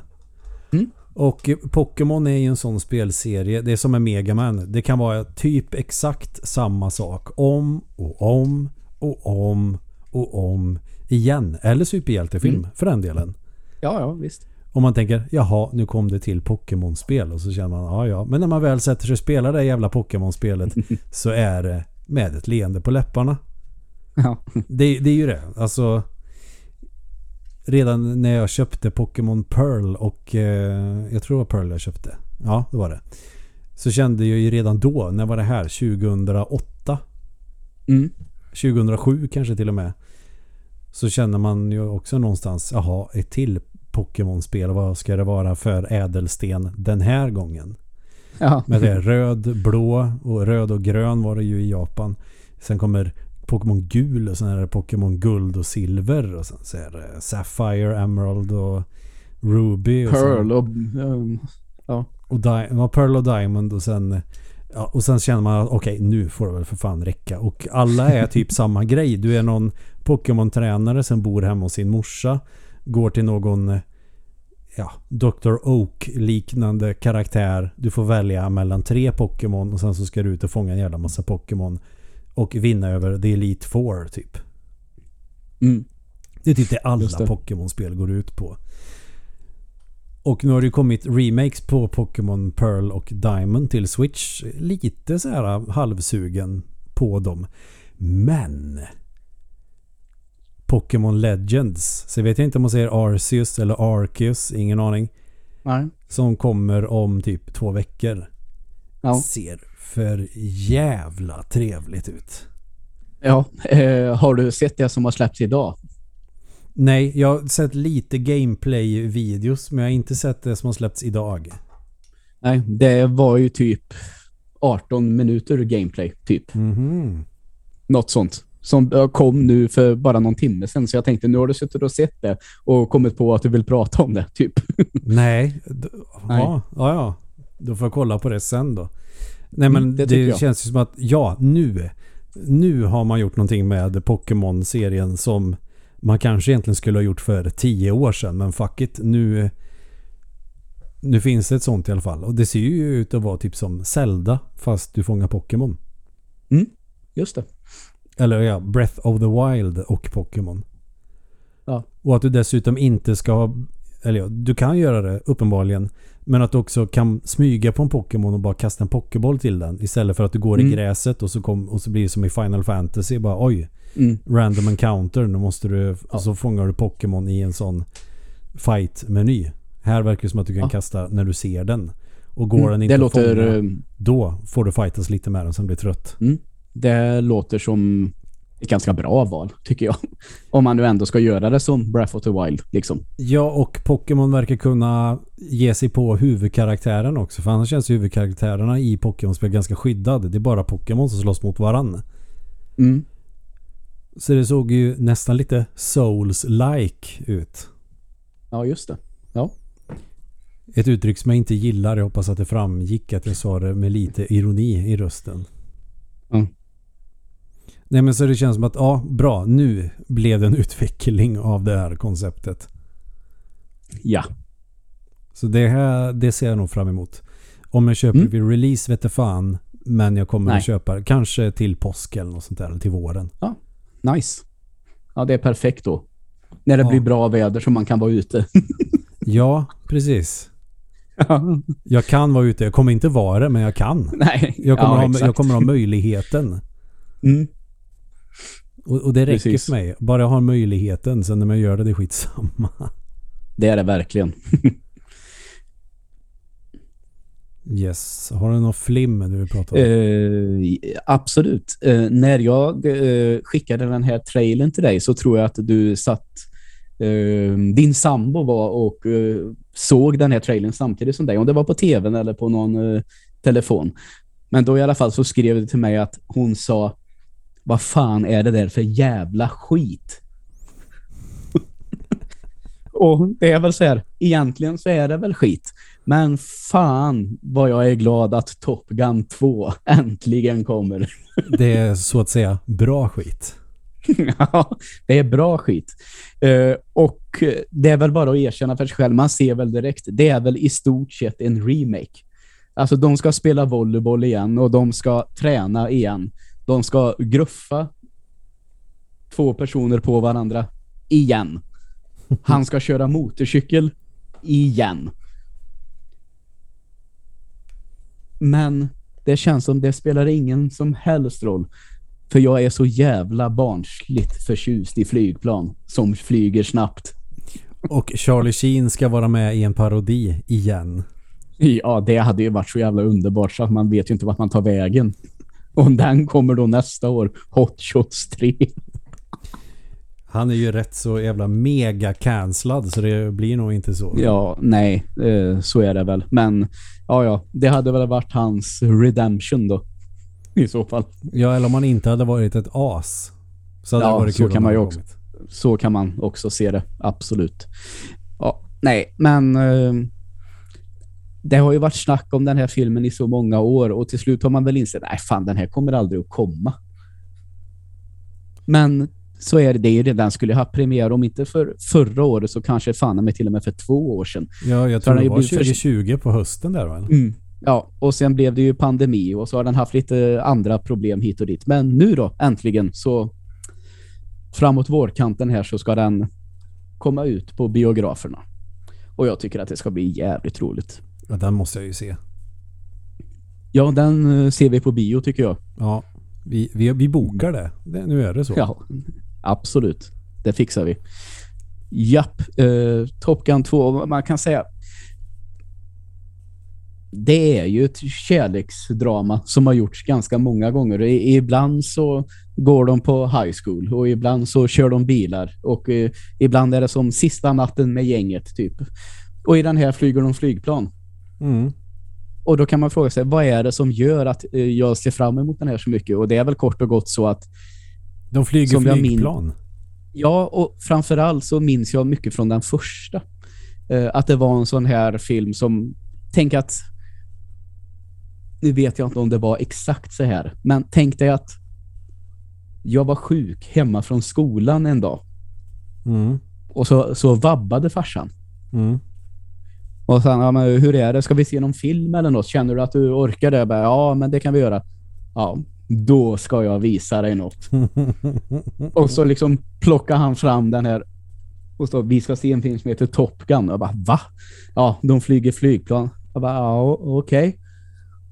Mm. Och Pokémon är ju en sån spelserie. Det är som en Mega Man. Det kan vara typ exakt samma sak om och om och om och om igen. Eller superhjältefilm Mm. för den delen. Ja, ja, visst. Om man tänker, jaha, nu kom det till Pokémon-spel och så känner man, ja ja. Men när man väl sätter sig och spelar det jävla Pokémon-spelet så är det med ett leende på läpparna. Ja. Det, det är ju det. Alltså Redan när jag köpte Pokémon Pearl och eh, jag tror det var Pearl jag köpte. Ja, det var det. Så kände jag ju redan då, när var det här? 2008? Mm. 2007 kanske till och med. Så känner man ju också någonstans, jaha, ett till Pokémon-spel. Vad ska det vara för ädelsten den här gången? Ja. Med det röd, blå och röd och grön var det ju i Japan. Sen kommer Pokémon gul och sen är det Pokémon guld och silver och sen så är det Sapphire, Emerald och Ruby. Och sen, Pearl och... um, ja. och Di- ja, Pearl och Diamond och sen ja, och sen känner man att okej nu får det väl för fan räcka. Och alla är typ samma grej. Du är någon Pokémon-tränare som bor hemma hos sin morsa. Går till någon ja, Dr. Oak liknande karaktär. Du får välja mellan tre Pokémon och sen så ska du ut och fånga en jävla massa Pokémon. Och vinna över The Elite Four typ. Mm. Det är typ det alla. Pokémon-spel går ut på. Och nu har det ju kommit remakes på Pokémon Pearl och Diamond till Switch. Lite så här halvsugen på dem. Men Pokémon Legends. Så vet jag inte om man säger Arceus eller Arceus. Ingen aning. Nej. Som kommer om typ två veckor. Ja. Ser för jävla trevligt ut. Ja. Eh, har du sett det som har släppts idag? Nej, jag har sett lite gameplay-videos men jag har inte sett det som har släppts idag. Nej, det var ju typ 18 minuter gameplay, typ. Mhm. Något sånt. Som kom nu för bara någon timme sedan. Så jag tänkte, nu har du suttit och sett det och kommit på att du vill prata om det, typ. Nej. Nej. Ja, ja, ja. Då får jag kolla på det sen då. Nej men Mm, det det, känns ju som att ja, nu. Nu har man gjort någonting med Pokémon-serien som man kanske egentligen skulle ha gjort för tio år sedan. Men fuck it, nu nu finns det ett sånt i alla fall. Och det ser ju ut att vara typ som Zelda fast du fångar Pokémon. Just det. Eller ja, Breath of the Wild och Pokémon. Ja. Och att du dessutom inte ska. Eller ja, du kan göra det uppenbarligen. Men att du också kan smyga på en Pokémon och bara kasta en Pokéboll till den. Istället för att du går Mm. i gräset och så, kom, och så blir det som i Final Fantasy. Bara oj, Mm. random encounter. Nu måste du... Ja. Och så fångar du Pokémon i en sån fight-meny. Här verkar det som att du kan Ja. kasta när du ser den. Och går Mm. den inte det låter, fånga, eh, då får du fightas lite med den som blir trött. det låter som ett ganska bra val, tycker jag. Om man nu ändå ska göra det som Breath of the Wild, liksom. Ja, och Pokémon verkar kunna ge sig på huvudkaraktären också. För annars känns huvudkaraktärerna i Pokémon-spel ganska skyddade. Det är bara Pokémon som slåss mot varann. Mm. Så det såg ju nästan lite Souls-like ut. Ja, just det. Ja. Ett uttryck som jag inte gillar. Jag hoppas att det framgick att jag sa det med lite ironi i rösten. Nej men så det känns som att ja, bra. Nu blev det en utveckling av det här konceptet. Ja. Så det här det ser jag nog fram emot. Om jag köper Mm. vid release vet jag fan. Men jag kommer Nej. att köpa kanske till påsk eller något sånt där. Eller till våren. Nice. Ja, det är perfekt då. När det Ja. blir bra väder så man kan vara ute. Ja, precis. Jag kan vara ute. Jag kommer inte vara det, men jag kan. Nej. Jag kommer, ja, ha, exakt. jag kommer ha möjligheten. Mm. Och, och det räcker Precis. för mig. Bara jag har möjligheten. Sen när man gör det, det är skitsamma. Det är det verkligen. Yes. Har du någon flim du vill prata om? Eh, absolut. Eh, när jag eh, skickade den här trailern till dig så tror jag att du satt din sambo var och såg den här trailern samtidigt som dig. Om det var på tvn eller på någon telefon. Men då i alla fall så skrev det till mig att hon sa vad fan är det där för jävla skit? och det är väl så här, egentligen så är det väl skit. Men fan vad jag är glad att Top Gun 2 äntligen kommer. Det är så att säga bra skit. Ja, det är bra skit. Eh, och det är väl bara att erkänna för sig själv. Man ser väl direkt. Det är väl i stort sett en remake. Alltså de ska spela volleyboll igen och de ska träna igen. De ska gruffa två personer på varandra igen. Han ska köra motorcykel igen. Men det känns som det spelar ingen som helst roll. För jag är så jävla barnsligt förtjust i flygplan som flyger snabbt. Och Charlie Sheen ska vara med i en parodi igen. Ja, det hade ju varit så jävla underbart så att man vet ju inte vart man tar vägen. Och den kommer då nästa år, Hot Shots 3. Han är ju rätt så jävla mega cancellad så det blir nog inte så. Ja, nej, eh, så är det väl. Men ja, ja, det hade väl varit hans redemption då. I så fall. Ja, eller om han inte hade varit ett as. Så hade Ja, det varit så kul kan om man ju också. kommit. Så kan man också se det, absolut. Ja, nej, men eh, det har ju varit snack om den här filmen i så många år och till slut har man väl insett, nej fan den här kommer aldrig att komma. Men så är det, det är ju det, den skulle ha premiär om inte för förra året så kanske fan med till och med för två år sedan. Ja, jag tror det var blivit för- 2020 på hösten där väl? Mm. Ja, och sen blev det ju pandemi och så har den haft lite andra problem hit och dit. Men nu då, äntligen, så framåt vårkanten här så ska den komma ut på biograferna. Och jag tycker att det ska bli jävligt roligt. Ja, den måste jag ju se. Ja, den eh, ser vi på bio tycker jag. Ja, vi, vi, vi bokar det. det. Nu är det så. Ja, absolut. Det fixar vi. Japp, eh, Top Gun 2, man kan säga det är ju ett kärleksdrama som har gjorts ganska många gånger. I, ibland så går de på high school och ibland så kör de bilar och eh, ibland är det som sista natten med gänget typ. Och i den här flyger de flygplan. Mm. Och då kan man fråga sig, vad är det som gör att eh, jag ser fram emot den här så mycket? Och det är väl kort och gott så att De flyger Som jag min- flygplan. Ja, och framförallt så minns jag mycket från den första. Eh, att det var en sån här film som, tänk att, nu vet jag inte om det var exakt så här, men tänk dig att jag var sjuk hemma från skolan en dag Mm. och så, så vabbade farsan. Mm. Och sen, ja, men hur är det? Ska vi se någon film eller något? Känner du att du orkar det? Bara, ja, men det kan vi göra. Ja, då ska jag visa dig något. Och så liksom plockar han fram den här och så vi ska se en film som heter Top Gun. Jag bara, va? Ja, de flyger flygplan. Jag bara, ja, okej.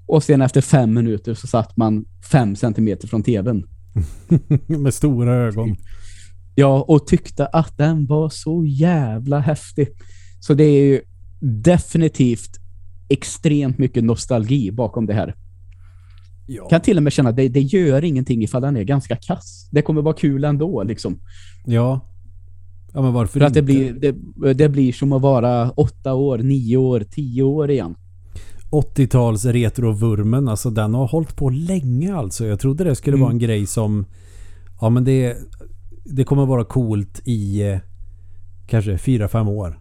Och sen efter fem minuter så satt man fem centimeter från tvn. Med stora ögon. Ja, och tyckte att den var så jävla häftig. Så det är ju definitivt extremt mycket nostalgi bakom det här. Ja. Kan till och med känna att det, det gör ingenting ifall den är ganska kass. Det kommer vara kul ändå liksom. Ja. Ja men varför För att det inte? blir, det, det blir som att vara åtta år, nio år, tio år igen. 80-tals retrovurmen, alltså den har hållit på länge alltså. Jag trodde det skulle Mm. vara en grej som... Ja men det... Det kommer vara coolt i... eh, Kanske 4-5 år.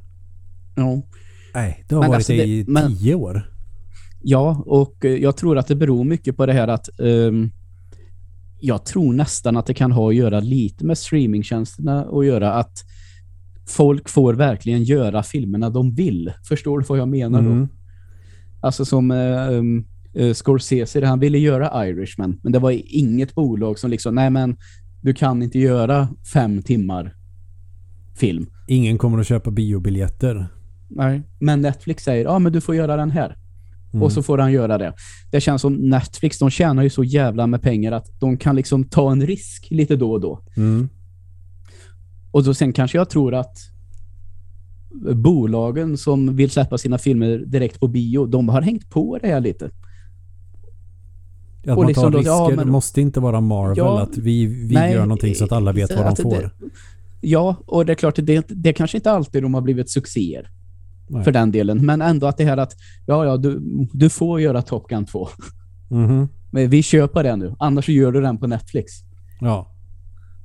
Ja. Nej, det har Men varit alltså det i men- tio år. Ja, och eh, jag tror att det beror mycket på det här att ehm, jag tror nästan att det kan ha att göra lite med streamingtjänsterna och göra att folk får verkligen göra filmerna de vill. Förstår du vad jag menar då? Mm. Alltså som um, eh, Scorsese, han ville göra Irishman, men det var inget bolag som liksom, nej men du kan inte göra fem timmar film. Ingen kommer att köpa biobiljetter. Nej. Men Netflix säger, ja men du får göra den här. Mm. Och så får han göra det. Det känns som Netflix, de tjänar ju så jävla med pengar att de kan liksom ta en risk lite då och då. Mm. Och då sen kanske jag tror att bolagen som vill släppa sina filmer direkt på bio, de har hängt på det här lite. Att man liksom tar risker. ja, men- måste inte vara Marvel. Ja, att vi, vi nej, gör någonting så att alla vet vad de får. det- Ja, och det är klart, det, det kanske inte alltid de har blivit succéer. Nej. För den delen. Men ändå att det här att, ja, ja, du, du får göra Top Gun 2. Mhm. Men vi köper det nu. Annars gör du den på Netflix. Ja.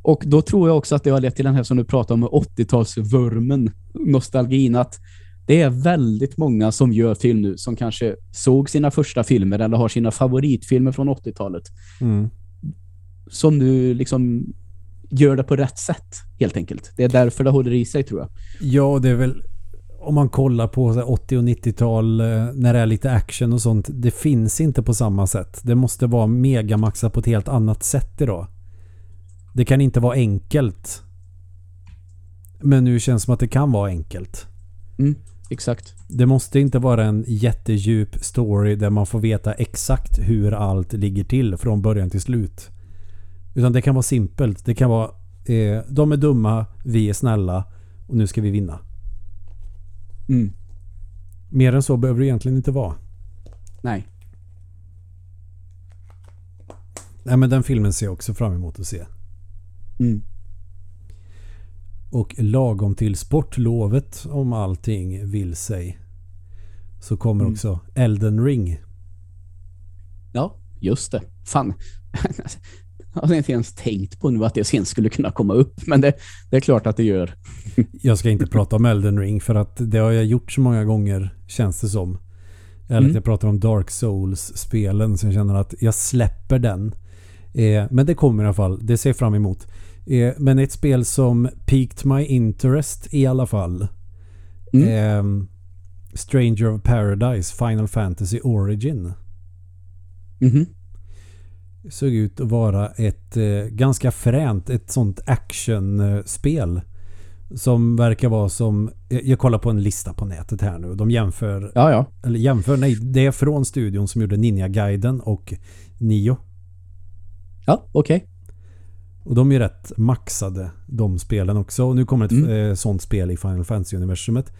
Och då tror jag också att det har lett till den här som du pratar om, 80-talsvurmen, nostalgin, att det är väldigt många som gör film nu som kanske såg sina första filmer eller har sina favoritfilmer från 80-talet Mm. som nu liksom gör det på rätt sätt, helt enkelt. Det är därför det håller i sig, tror jag. Ja, det är väl om man kollar på så här 80 och 90-tal eh, när det är lite action och sånt. Det finns inte på samma sätt. Det måste vara megamaxat på ett helt annat sätt idag. Det kan inte vara enkelt. Men nu känns det som att det kan vara enkelt. Exakt. Det måste inte vara en jättedjup story där man får veta exakt hur allt ligger till från början till slut. Utan det kan vara simpelt. Det kan vara eh, de är dumma, vi är snälla och nu ska vi vinna. Mm. Mer än så behöver det egentligen inte vara. Nej. Nej men den filmen ser jag också fram emot att se. Mm. Och lagom till sportlovet om allting vill sig. Så kommer Mm. också Elden Ring. Ja, just det. Fan. Jag har inte ens tänkt på nu att det sen skulle kunna komma upp, men det, det är klart att det gör. Jag ska inte prata om Elden Ring för att det har jag gjort så många gånger känns det som. Eller Mm. att jag pratar om Dark Souls-spelen så jag känner att jag släpper den. Eh, men det kommer i alla fall. Det ser jag fram emot. Eh, men ett spel som piqued my interest i alla fall. Mm. Ehm, Stranger of Paradise Final Fantasy Origin. Mhm. Såg ut att vara ett eh, ganska fränt, ett sånt actionspel. Som verkar vara som, jag, jag kollar på en lista på nätet här nu. De jämför, Ja, ja. eller jämför, nej det är från studion som gjorde Ninja-guiden och Nio. Ja, okej. Och de är rätt maxade de spelen också. Och nu kommer ett Mm. eh, sånt spel i Final Fantasy-universumet.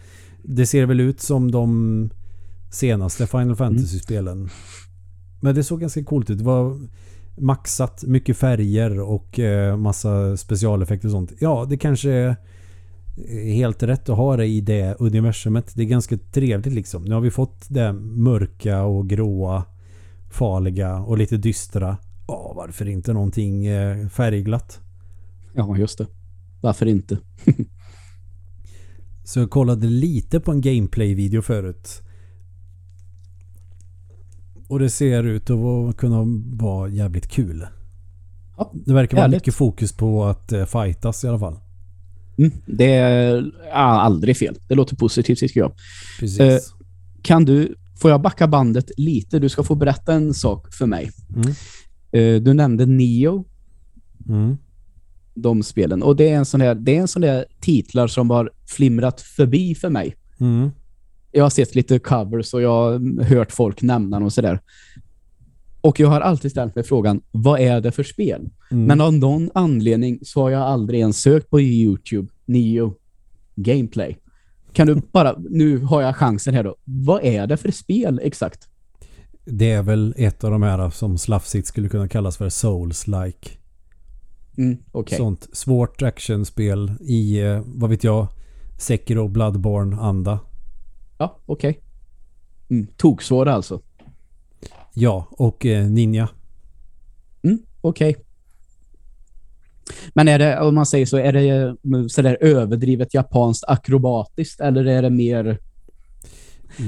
Det ser väl ut som de senaste Final Fantasy-spelen. Men det såg ganska coolt ut. Det var maxat, mycket färger och eh, massa specialeffekter och sånt. Ja, det kanske är helt rätt att ha det i det universumet. Det är ganska trevligt liksom. Nu har vi fått det mörka och gråa, farliga och lite dystra. Ja, varför inte någonting eh, färgglatt? Ja, just det. Varför inte? Så jag kollade lite på en gameplay-video förut. Och det ser ut att vara- kunna vara jävligt kul. Ja, Det verkar vara härligt. mycket fokus på att eh, fightas i alla fall. Mm. Det är aldrig fel. Det låter positivt, tycker jag. Eh, Kan du, får jag backa bandet lite? Du ska få berätta en sak för mig. Mm. Eh, Du nämnde Neo, Mm. de spelen. Och det är en sån här, det är en sån där titlar som har flimrat förbi för mig. Mm. Jag har sett lite covers och jag har hört folk nämna dem och sådär. Och jag har alltid ställt mig frågan, vad är det för spel? Mm. Men av någon anledning så har jag aldrig ens sökt på YouTube, Neo Gameplay. Kan du bara, nu har jag chansen här då. Vad är det för spel exakt? Det är väl ett av de här som slafsigt skulle kunna kallas för Souls-like. Mm, Okej. Sånt svårt actionspel i, eh, vad vet jag, Sekiro Bloodborne-anda. Ja, okej. Mm, toksvår alltså. Ja, och eh, Ninja. Mm, okej. Men är det, om man säger så, är det mm, sådär överdrivet japanskt akrobatiskt eller är det mer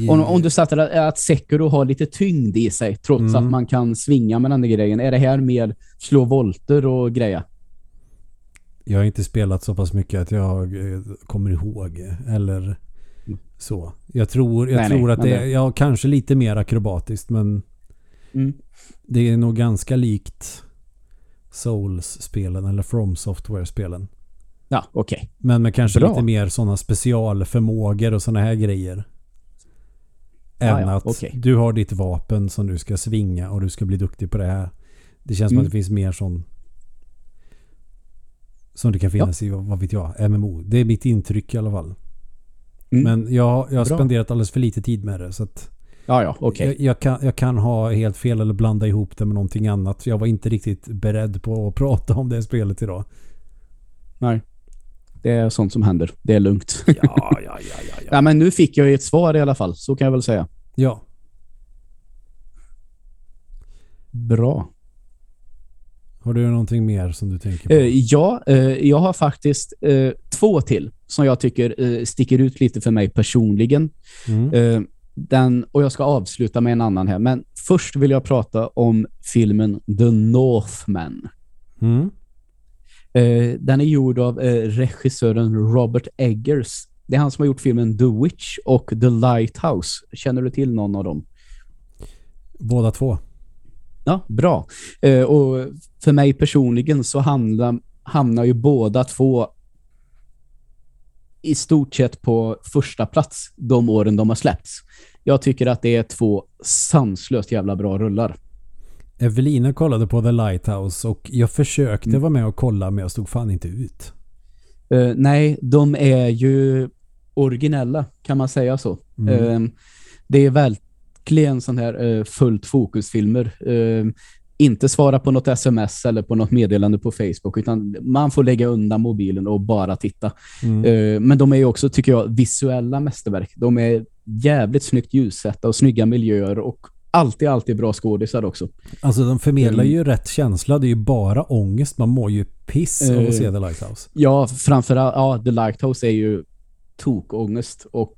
Om, om du satte att, att Sekiro har lite tyngd i sig trots Mm. att man kan svinga med den där grejen. Är det här mer slå volter och greja? Jag har inte spelat så pass mycket att jag eh, kommer ihåg. Eller så. Jag tror, jag Nej, nej, tror att men det det- är ja, kanske lite mer akrobatiskt men Mm. det är nog ganska likt Souls-spelen eller From Software-spelen. Ja, okej. Men med kanske Bra. lite mer sådana specialförmågor och sådana här grejer. Än Ja, ja, att okej. du har ditt vapen som du ska svinga och du ska bli duktig på det här. Det känns som Mm. att det finns mer sån som det kan finnas i, vad vet jag, MMO. Det är mitt intryck i alla fall. Mm. Men jag, jag har Bra. spenderat alldeles för lite tid med det. Så att Ja, ja, okej. jag, jag, kan, jag kan ha helt fel eller blanda ihop det med någonting annat. Jag var inte riktigt beredd på att prata om det spelet idag. Nej. Det är sånt som händer. Det är lugnt. Ja, ja, ja, ja. ja. ja, men nu fick jag ju ett svar i alla fall. Så kan jag väl säga. ja. Bra. Har du någonting mer som du tänker på? Eh, ja, eh, jag har faktiskt eh, två till som jag tycker sticker ut lite för mig personligen. Mm. Den, och jag ska avsluta med en annan här. Men först vill jag prata om filmen The Northman. Mm. Eh, den är gjord av eh, regissören Robert Eggers. Det är han som har gjort filmen The Witch och The Lighthouse. Känner du till någon av dem? Båda två. Ja, bra. Eh, och för mig personligen så hamnar, hamnar ju båda två i stort sett på första plats de åren de har släppts. Jag tycker att det är två sanslöst jävla bra rullar. Evelina kollade på The Lighthouse och jag försökte Mm. vara med och kolla men jag stod fan inte ut. Eh, nej, de är ju originella, kan man säga så. Mm. Eh, det är verkligen sån här eh, fullt fokusfilmer. Eh, inte svara på något sms eller på något meddelande på Facebook, utan man får lägga undan mobilen och bara titta. Mm. Eh, men de är också, tycker jag, visuella mästerverk. De är jävligt snyggt ljussätta och snygga miljöer och alltid, alltid bra skådisar också. Alltså de förmedlar Mm. ju rätt känsla. Det är ju bara ångest. Man mår ju piss av Eh. att se The Lighthouse. Ja, framförallt, ja, The Lighthouse är ju tokångest och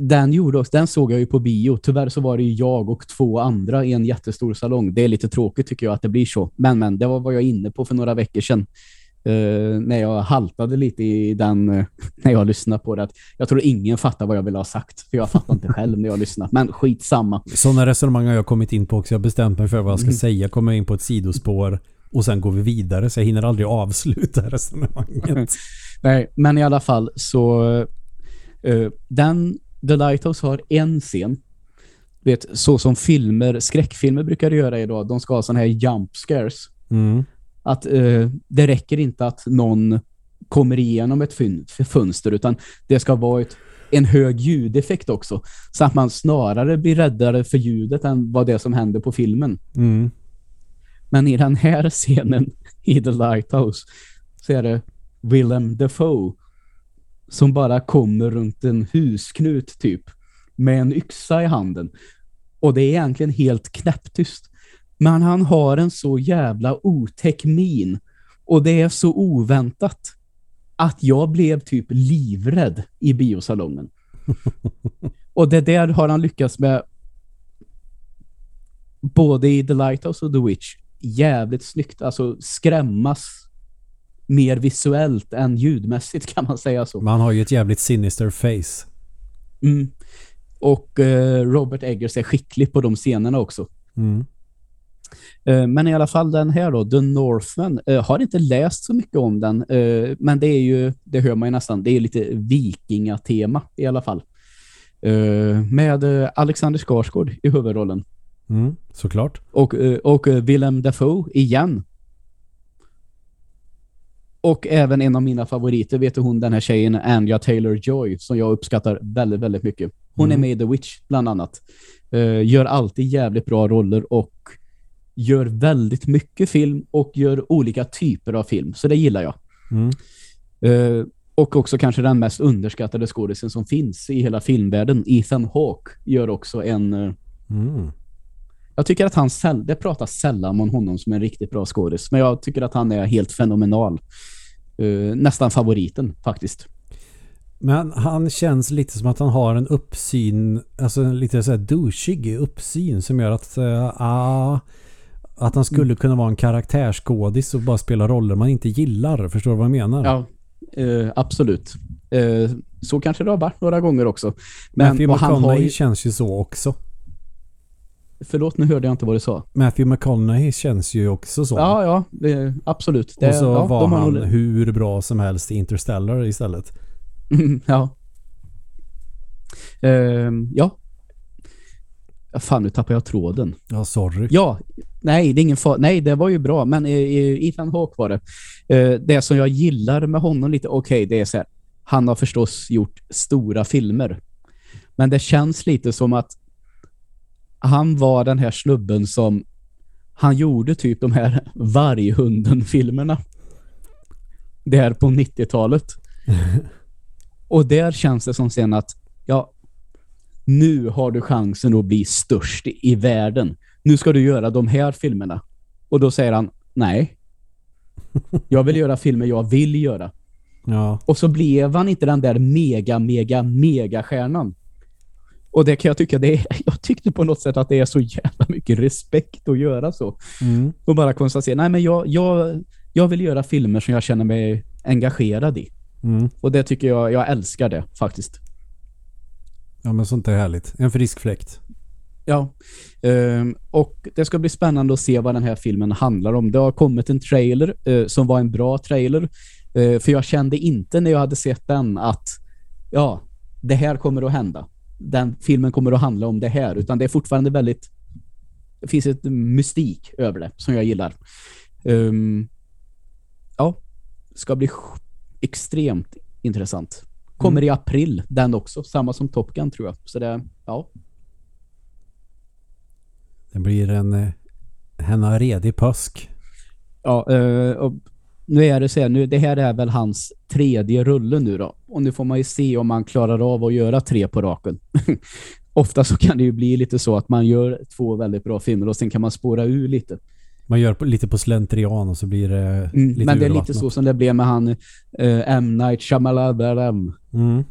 den gjorde också, den såg jag ju på bio. Tyvärr så var det ju jag och två andra i en jättestor salong. Det är lite tråkigt tycker jag att det blir så. Men, men det var vad jag inne på för några veckor sedan. Eh, när jag haltade lite i den, eh, när jag lyssnade på det. Att jag tror ingen fattar vad jag ville ha sagt. För jag fattar inte själv när jag lyssnar. Men skitsamma. Sådana resonemang har jag kommit in på också. Jag har bestämt mig för vad jag ska Mm. säga. Kommer in på ett sidospår och sen går vi vidare så jag hinner aldrig avsluta resonemanget. Nej, men i alla fall så eh, den The Lighthouse har en scen vet, så som filmer, skräckfilmer brukar göra idag. De ska ha såna här jump scares. Mm. Att eh, det räcker inte att någon kommer igenom ett fönster utan det ska vara ett, en hög ljudeffekt också. Så att man snarare blir räddare för ljudet än vad det är som händer på filmen. Mm. Men i den här scenen i The Lighthouse så är det Willem Dafoe som bara kommer runt en husknut typ med en yxa i handen. Och det är egentligen helt knäpptyst. Men han har en så jävla otäck min och det är så oväntat att jag blev typ livrädd i biosalongen. och det där har han lyckats med både i The Lighthouse och The Witch jävligt snyggt. Alltså skrämmas mer visuellt än ljudmässigt kan man säga så. Man har ju ett jävligt sinister face. Mm. Och eh, Robert Eggers är skicklig på de scenerna också. Mm. Eh, men i alla fall den här då, The Northman, eh, har inte läst så mycket om den. Eh, men det är ju, det hör man ju nästan, det är lite vikingatema i alla fall. Eh, med eh, Alexander Skarsgård i huvudrollen. Mm. Såklart. Och, och Willem Dafoe igen. Och även en av mina favoriter, vet du hon, den här tjejen Anja Taylor-Joy, som jag uppskattar väldigt, väldigt mycket. Hon Mm. är med i The Witch, bland annat. Eh, gör alltid jävligt bra roller och gör väldigt mycket film och gör olika typer av film. Så det gillar jag. Mm. Eh, och också kanske den mest underskattade skådisen som finns i hela filmvärlden, Ethan Hawke, gör också en... eh, Mm. Jag tycker att han säll- det pratas sällan om honom som en riktigt bra skådis. Men jag tycker att han är helt fenomenal. Eh, nästan favoriten faktiskt. Men han känns lite som att han har en uppsyn, alltså en lite såhär douchig uppsyn som gör att, uh, att han skulle kunna vara en karaktärsskådis och bara spela roller man inte gillar. Förstår du vad jag menar? Ja, eh, absolut. Eh, så kanske det har varit några gånger också. Men Matthew han har McConaughey ju, känns ju så också. Förlåt, nu hörde jag inte vad du sa. Matthew McConaughey känns ju också så. Ja, ja, det, absolut. Det, och så ja, var han nog- hur bra som helst i Interstellar istället. ja. Ehm, ja. Fan, nu tappar jag tråden. Ja, sorry. Ja, nej, det är ingen far. Nej, det var ju bra, men eh, eh, Ethan Hawke var det. Eh, det som jag gillar med honom lite, okej, det är så här. Han har förstås gjort stora filmer. Men det känns lite som att han var den här snubben som han gjorde typ de här varghunden-filmerna. Där på 90-talet. Och där känns det som sen att ja, nu har du chansen att bli störst i världen. Nu ska du göra de här filmerna. Och då säger han, nej. Jag vill göra filmer jag vill göra. Ja, Och så blev han inte den där mega, mega, mega stjärnan. Och det kan jag tycka, det är, jag tyckte på något sätt att det är så jävla mycket respekt att göra så. mm. Och bara konstatera, nej men jag, jag, jag vill göra filmer som jag känner mig engagerad i. Mm. Och det tycker jag, jag älskar det faktiskt. ja men sånt är härligt. En frisk fläkt. Ja, ehm, och det ska bli spännande att se vad den här filmen handlar om. Det har kommit en trailer eh, som var en bra trailer. Eh, för jag kände inte när jag hade sett den att ja, det här kommer att hända. Den filmen kommer att handla om det här. Utan det är fortfarande väldigt det finns ett mystik över det som jag gillar. Ehm, ja, ska bli extremt intressant. Kommer i april, den också. Samma som Top Gun tror jag. Så det, ja. Det blir en, eh, en redig påsk. Ja, eh, och nu är det så här, nu, det här är väl hans tredje rulle nu då. Och nu får man ju se om man klarar av att göra tre på raken. Ofta så kan det ju bli lite så att man gör två väldigt bra filmer och sen kan man spåra ur lite. Man gör lite på slentrian och så blir det Mm, lite men det är lite så som det blev med han eh, M. Night Shyamalan Mm.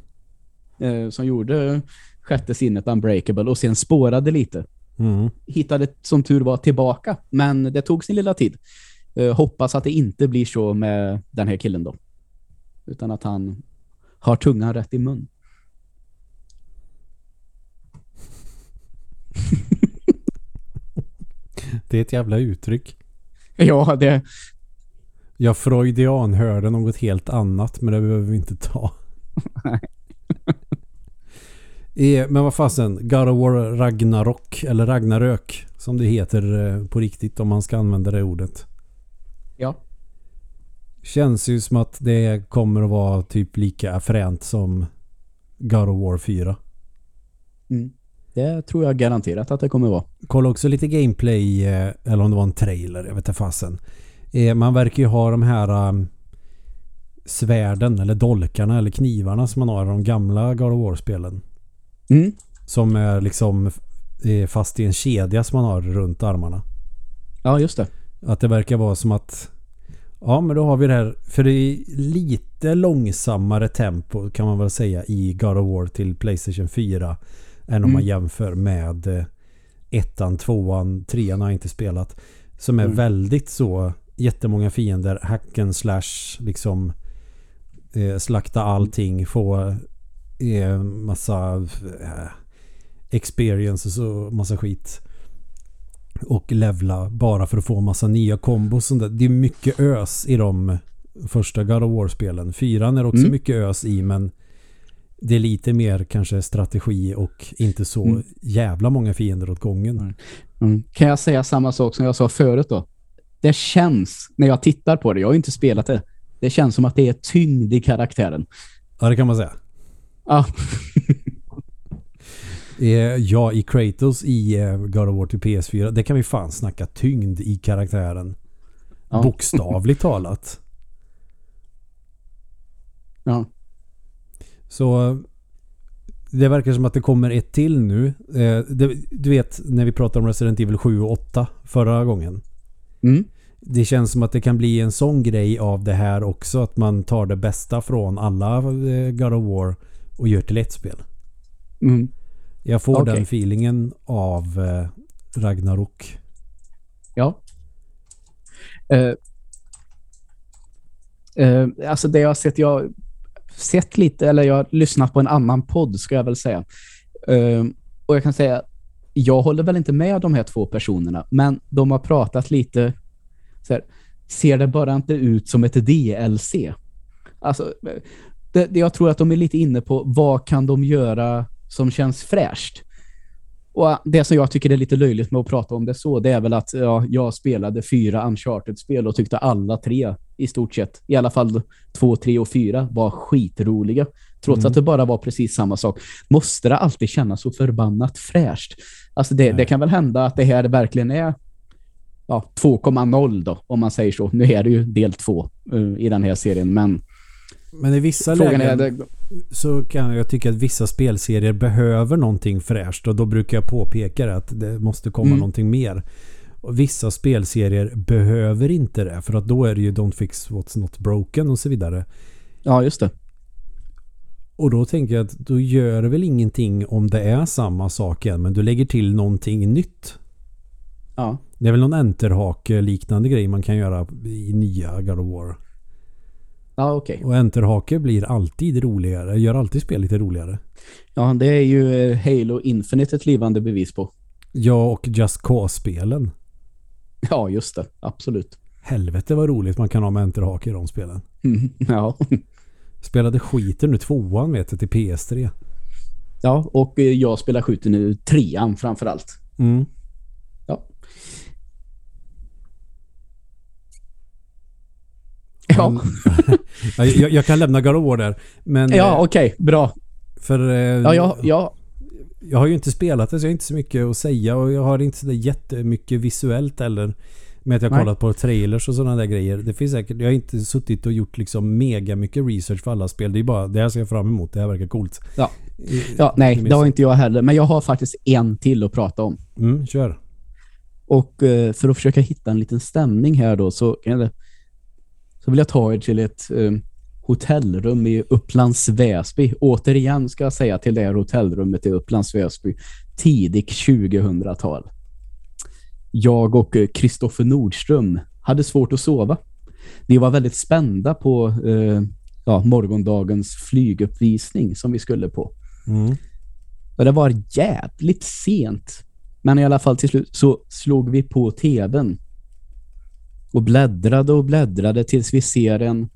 eh, som gjorde Sjätte sinnet Unbreakable och sen spårade lite. Mm. Hittade som tur var tillbaka, men det tog sin lilla tid. Eh, hoppas att det inte blir så med den här killen då. Utan att han har tungan rätt i mun. Det är ett jävla uttryck. Ja, det... Jag Freudian hörde något helt annat men det behöver vi inte ta. Eh, men vad fasen, God of War Ragnarok eller Ragnarök som det heter eh, på riktigt om man ska använda det ordet. Känns ju som att det kommer att vara typ lika fränt som God of War 4. Mm. Det tror jag garanterat att det kommer vara. Kolla också lite gameplay eh, eller om det var en trailer, jag vet inte fasen. Eh, Man verkar ju ha de här um, svärden eller dolkarna eller knivarna som man har i de gamla God of War-spelen. Mm. Som är liksom eh, fast i en kedja som man har runt armarna. Ja, just det. Att det verkar vara som att Ja men då har vi det här För det är lite långsammare tempo kan man väl säga i God of War till Playstation 4 Än om Mm. man jämför med eh, ettan, tvåan, trean har jag inte spelat Som är Mm. väldigt så Jättemånga fiender, hack and slash liksom eh, Slakta allting, få eh, massa eh, experiences och massa skit och levla bara för att få massa nya kombos. Det är mycket ös i de första God of War-spelen. Fyran är också Mm. mycket ös i men det är lite mer kanske strategi och inte så Mm. jävla många fiender åt gången. Mm. Kan jag säga samma sak som jag sa förut då? Det känns, när jag tittar på det, jag har ju inte spelat det, det känns som att det är tyngd i karaktären. Ja, det kan man säga. Ja, Ja, i Kratos i eh, God of War till PS4, det kan vi fan snacka tyngd i karaktären. Ja. Bokstavligt talat. ja. Så det verkar som att det kommer ett till nu. Eh, du vet när vi pratade om Resident Evil 7 och 8 förra gången. Mm. det känns som att det kan bli en sån grej av det här också. Att man tar det bästa från alla eh, God of War och gör till ett spel. Mm. Jag får Okej. den feelingen av eh, Ragnarok. Ja. Eh, eh, alltså det jag har sett, jag har sett lite, eller jag har lyssnat på en annan podd ska jag väl säga. Eh, och jag kan säga, jag håller väl inte med de här två personerna, men de har pratat lite så här, ser det bara inte ut som ett DLC? Alltså, det, det, jag tror att de är lite inne på vad kan de göra som känns fräscht? Och det som jag tycker är lite löjligt med att prata om det så, det är väl att ja, jag spelade fyra Uncharted-spel och tyckte alla tre i stort sett, i alla fall två, tre och fyra, var skitroliga. Trots Mm. att det bara var precis samma sak. Måste det alltid kännas så förbannat fräscht? Alltså det, det kan väl hända att det här verkligen är ja, 2,0 då, om man säger så. Nu är det ju del två eh, i den här serien, men Men i vissa frågan lägen är... Så kan jag tycka att vissa spelserier behöver någonting fräscht och då brukar jag påpeka det att det måste komma Mm. någonting mer. Och vissa spelserier behöver inte det för att då är det ju Don't fix what's not broken och så vidare. ja, just det. Och då tänker jag att då gör det väl ingenting om det är samma sak igen men du lägger till någonting nytt. Ja. Det är väl någon enterhake liknande grej man kan göra i nya God of War. Ja, okej. Och enterhake blir alltid roligare, gör alltid spel lite roligare. Ja, det är ju eh, Halo Infinite ett livande bevis på. Ja, och Just Cause-spelen. Ja, just det. Absolut. Helvete vad roligt man kan ha med enterhake i de spelen. Mm, ja. Spelade skiten nu tvåan vet jag till PS3. ja, och eh, jag spelar skjuten nu trean framförallt. Mm. Ja, Men- Ja, jag, jag kan lämna God of War där. Men ja eh, okej. Bra. för eh, Ja, ja, ja. jag har ju inte spelat det så jag har inte så mycket att säga och jag har inte så jättemycket visuellt eller med att jag Nej. kollat på trailers och sådana där grejer. Det finns säkert, jag har inte suttit och gjort liksom mega mycket research för alla spel. Det är bara det här ser jag fram emot. Det här verkar coolt. Ja. I- ja nej, det har inte jag heller. Men jag har faktiskt en till att prata om. Mm, kör. Och eh, för att försöka hitta en liten stämning här då så, kan jag- så vill jag ta er till ett eh, hotellrum i Upplands Väsby. Återigen ska jag säga till det här hotellrummet i Upplands Väsby. Tidigt 2000-tal. Jag och eh, Kristoffer Nordström hade svårt att sova. Vi var väldigt spända på eh, ja, morgondagens flyguppvisning som vi skulle på. Mm. Och det var jävligt sent. Men i alla fall till slut så slog vi på tvn. Och bläddrade och bläddrade tills vi ser en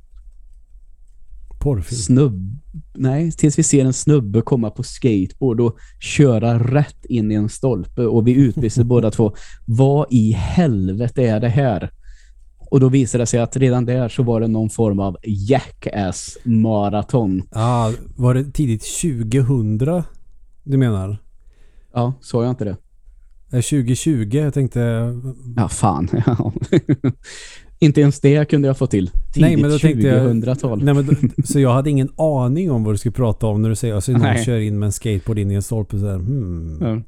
Porrfilm. snubb... Nej, tills vi ser en snubbe komma på skateboard och köra rätt in i en stolpe. Och vi utbrister båda två. Vad i helvete är det här? Och då visade det sig att redan där så var det någon form av jackass-maraton. Ja, var det tidigt 2000 du menar? Ja, sa jag inte det? Eh, 2020? Jag tänkte... Ja, fan. Ja. inte ens det kunde jag få till. Tidigt Nej, men då tänkte jag- 2000-tal. Nej, men, då- så jag hade ingen aning om vad du skulle prata om när du säger att någon Nej. kör in med en skateboard in i en stolpe så här, hmm. Ja. Ja.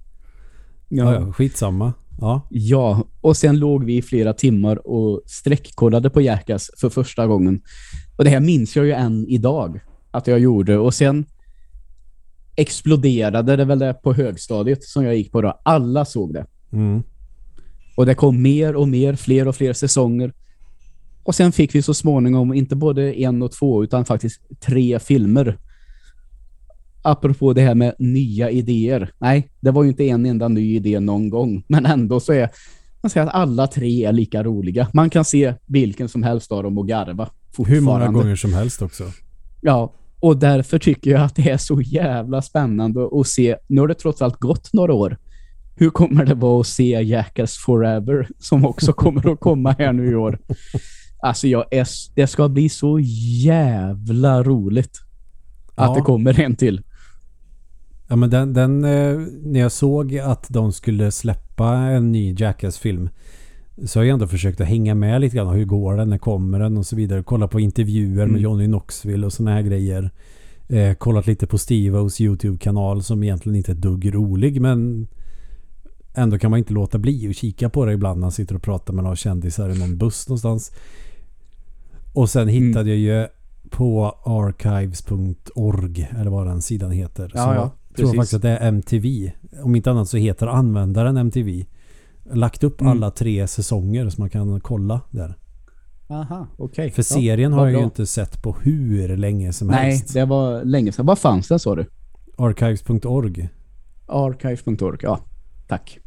Ja, Ja. skitsamma. Ja. ja, och sen låg vi i flera timmar och sträckkollade på Jackass för första gången. Och det här minns jag ju än idag att jag gjorde. Och sen exploderade det väl det på högstadiet som jag gick på då. Alla såg det. Mm. Och det kom mer och mer, fler och fler säsonger. Och sen fick vi så småningom inte både en och två utan faktiskt tre filmer. Apropå det här med nya idéer. Nej, det var ju inte en enda ny idé någon gång. Men ändå så är man säger att alla tre är lika roliga. Man kan se vilken som helst av dem och garva. Hur många gånger som helst också. Ja, och därför tycker jag att det är så jävla spännande att se. Nu har det trots allt gått några år. Hur kommer det vara att se Jackass Forever som också kommer att komma här nu i år? Alltså jag är, det ska bli så jävla roligt att Ja. det kommer en till. Ja men den, den eh, när jag såg att de skulle släppa en ny Jackass-film så har jag ändå försökt att hänga med lite grann. Hur går den? När kommer den? Och så vidare. Kolla på intervjuer med Mm. Johnny Knoxville och såna här grejer. Eh, kollat lite på Steve-Os YouTube-kanal som egentligen inte är dugg rolig men ändå kan man inte låta bli att kika på det ibland när man sitter och pratar med några kändisar i någon buss någonstans. Och sen Mm. hittade jag ju på archives.org eller vad den sidan heter. Ja, så ja, jag tror precis. faktiskt att det är MTV. Om inte annat så heter användaren MTV. Lagt upp Mm. alla tre säsonger så man kan kolla där. Aha, okej. För Ja, serien vad har jag ju bra. inte sett på hur länge som Nej, helst. det var länge sedan. Vad fanns den sa du? Archives.org. Archive.org. Ja, tack.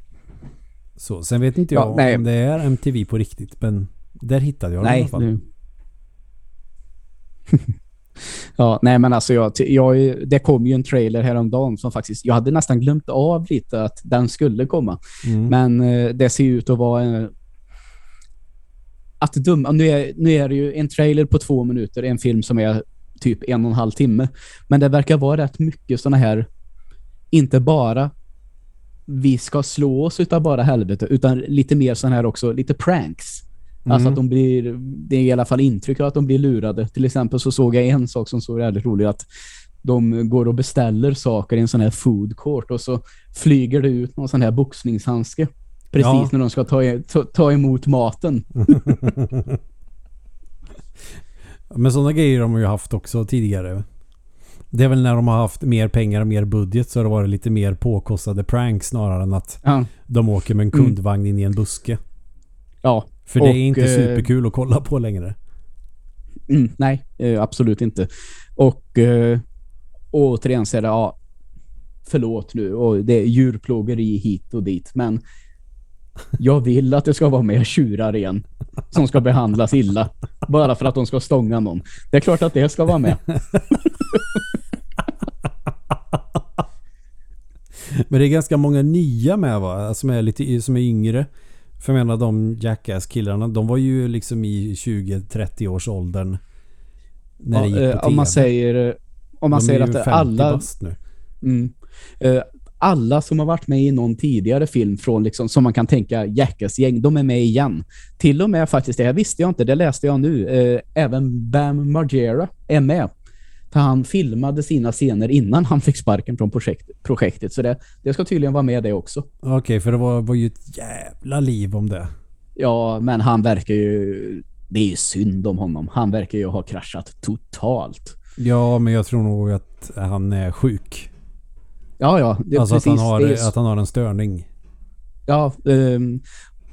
Så, sen vet inte jag Ja, nej. om det är MTV på riktigt men där hittade jag den i alla Nej, fall. nu. ja, nej men alltså jag, jag, det kom ju en trailer häromdagen som faktiskt, jag hade nästan glömt av lite att den skulle komma. Mm. Men eh, det ser ut att vara en, att döma, nu är, nu är det ju en trailer på två minuter, en film som är typ en och en halv timme. Men det verkar vara rätt mycket såna här, inte bara vi ska slå oss utav bara helvete, utan lite mer sån här också, lite pranks. Alltså Mm. att de blir, det är i alla fall intryck av att de blir lurade. Till exempel så såg jag en sak som såg väldigt rolig att de går och beställer saker i en sån här food court och så flyger det ut någon sån här boxningshandske. Precis Ja. när de ska ta, ta, ta emot maten. Men sådana grejer har man ju haft också tidigare. Det är väl när de har haft mer pengar och mer budget så har det varit lite mer påkostade pranks snarare än att Ja. de åker med en Mm. kundvagn in i en buske. ja. För det Och, är inte eh, superkul att kolla på längre. Mm, nej, eh, absolut inte. Och eh, återigen så är det, ja, förlåt nu, och det är djurplågeri hit och dit, men jag vill att det ska vara mer tjurar igen som ska behandlas illa bara för att de ska stånga någon. Det är klart att det ska vara med. Men det är ganska många nya med va? Som är lite som är yngre. För jag menar de Jackass-killarna, de var ju liksom i 20-30 års åldern. När det Ja, gick på eh, TV. om man säger, om man de säger att 50 alla, nu. Mm. Eh, alla som har varit med i någon tidigare film från liksom, som man kan tänka Jackass-gäng, de är med igen. Till och med faktiskt, det här visste jag inte, det läste jag nu, eh, även Bam Margera är med. För han filmade sina scener innan han fick sparken från projekt, projektet. Så det, det ska tydligen vara med det också. Okej, för det var, var ju ett jävla liv om det. Ja, men han verkar ju... Det är ju synd om honom. Han verkar ju ha kraschat totalt. Ja, men jag tror nog att han är sjuk. Ja, ja. Det, alltså precis, att, han har, är- att han har en störning. Ja, um,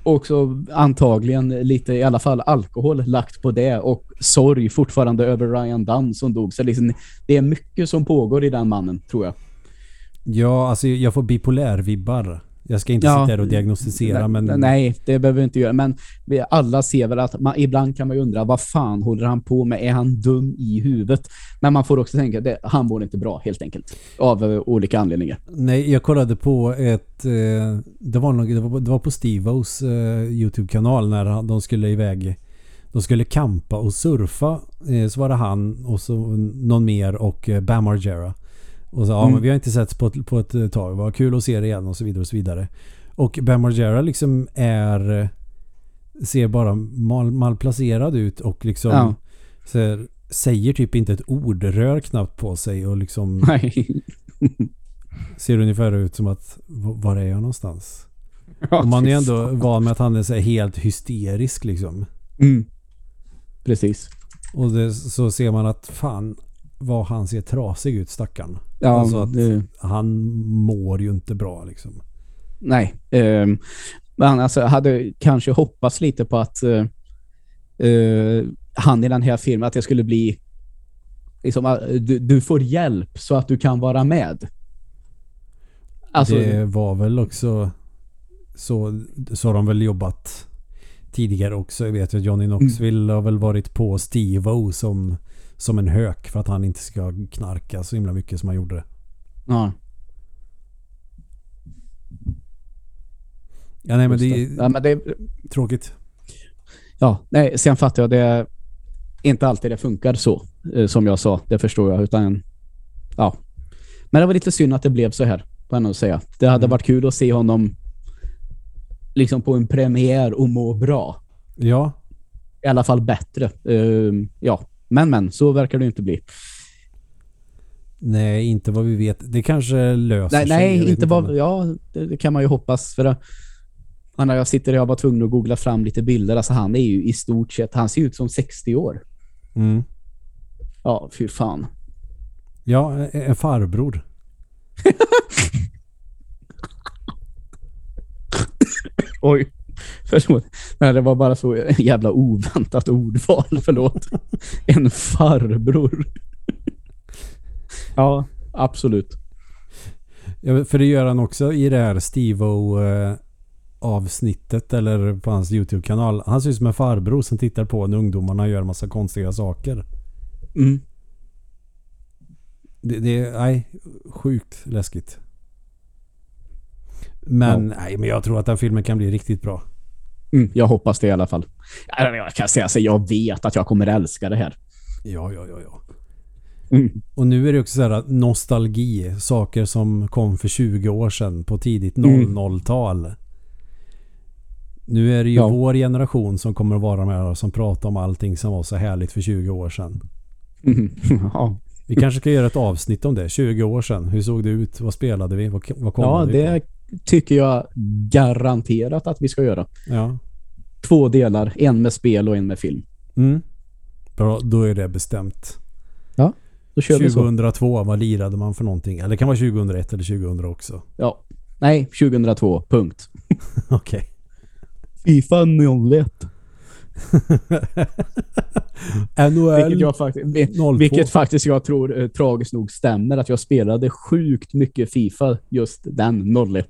också antagligen lite i alla fall alkohol lagt på det och sorg fortfarande över Ryan Dunn som dog. Så liksom, det är mycket som pågår i den mannen, tror jag. Ja, alltså jag får bipolär-vibbar. Jag ska inte Ja. sitta här och diagnostisera men... nej, det behöver vi inte göra. Men vi alla ser väl att man, ibland kan man undra vad fan håller han på med? Är han dum i huvudet? Men man får också tänka att han mår inte bra helt enkelt. Av eh, olika anledningar. Nej, jag kollade på ett... Eh, det, var nog, det, var, det var på Stevos eh, YouTube-kanal när de skulle iväg... De skulle kampa och surfa. Så var det han och så någon mer och eh, Bam Margera. Och så, ja Mm. men vi har inte sett på på ett tag. Vad kul att se det igen och så vidare och så vidare. Och Bam Margera liksom är... eh, Ser bara mal, malplacerad ut och liksom... Ja. Här, säger typ inte ett ord, rör knappt på sig och liksom Nej. ser ungefär ut som att var är jag någonstans? Och man är ändå van med att han är så helt hysterisk liksom. Mm. Precis. Och det, så ser man att fan vad han ser trasig ut stackarn. Ja, Alltså att- det, Han mår ju inte bra liksom. nej. Um, men alltså, hade kanske hoppats lite på att eh, eh, han i den här filmen, att det skulle bli liksom, eh, du, du får hjälp så att du kan vara med. Alltså, det var väl också så, så har de väl jobbat tidigare också. Jag vet ju att Johnny Knoxville har väl varit på Steve-O som, som en hök för att han inte ska knarka så himla mycket som han gjorde. ja, Ja nej men det är Ja, men det, tråkigt. ja, nej, sen fattar jag det är inte alltid det funkar så eh, som jag sa, det förstår jag utan ja. Men det var lite synd att det blev så här, får jag nog säga. Det hade Mm. varit kul att se honom liksom på en premiär och må bra. Ja, I alla fall bättre. Ehm, ja, men men så verkar det inte bli. Nej, inte vad vi vet. Det kanske löser Nej, sig. nej inte om vad... Ja, det, det kan man ju hoppas. För att, han, jag sitter jag var tvungen att googla fram lite bilder. Alltså han är ju i stort sett... Han ser ut som 60 år. Mm. Ja, fy fan. Ja, en farbror. Oj. Förlåt. Nej, det var bara så jävla oväntat ordval. Förlåt. En farbror. ja, absolut. Ja, för det gör han också i det här Steve-O eh, avsnittet eller på hans YouTube-kanal. Han ser ut som en farbror som tittar på när ungdomarna gör massa konstiga saker. Mm. Det, det är nej, sjukt läskigt. Men, nej, men jag tror att den filmen kan bli riktigt bra. Mm, jag hoppas det i alla fall. Ja, Jag kan säga så jag vet att jag kommer älska det här. Ja, ja, ja, ja. Mm. Och nu är det också så här nostalgi. Saker som kom för 20 år sedan på tidigt Mm. 00-tal. Nu är det ju Ja. vår generation som kommer att vara med och som pratar om allting som var så härligt för 20 år sedan. Mm. Ja, Vi kanske ska göra ett avsnitt om det. 20 år sedan. Hur såg det ut? Vad spelade vi? Vad, vad kom ja vi det tycker jag garanterat att vi ska göra. Ja. Två delar, en med spel och en med film. Mm. Bra, då är det bestämt. Då kör vi så. 2002, vad lirade man för någonting? Eller det kan vara 2001 eller 2000 också. Ja. Nej, 2002. Punkt. Okej. Fifa 01. NHL Vilket, jag faktiskt, vi- 02. vilket faktiskt jag tror eh, tragiskt nog stämmer. Att jag spelade sjukt mycket Fifa just den 01.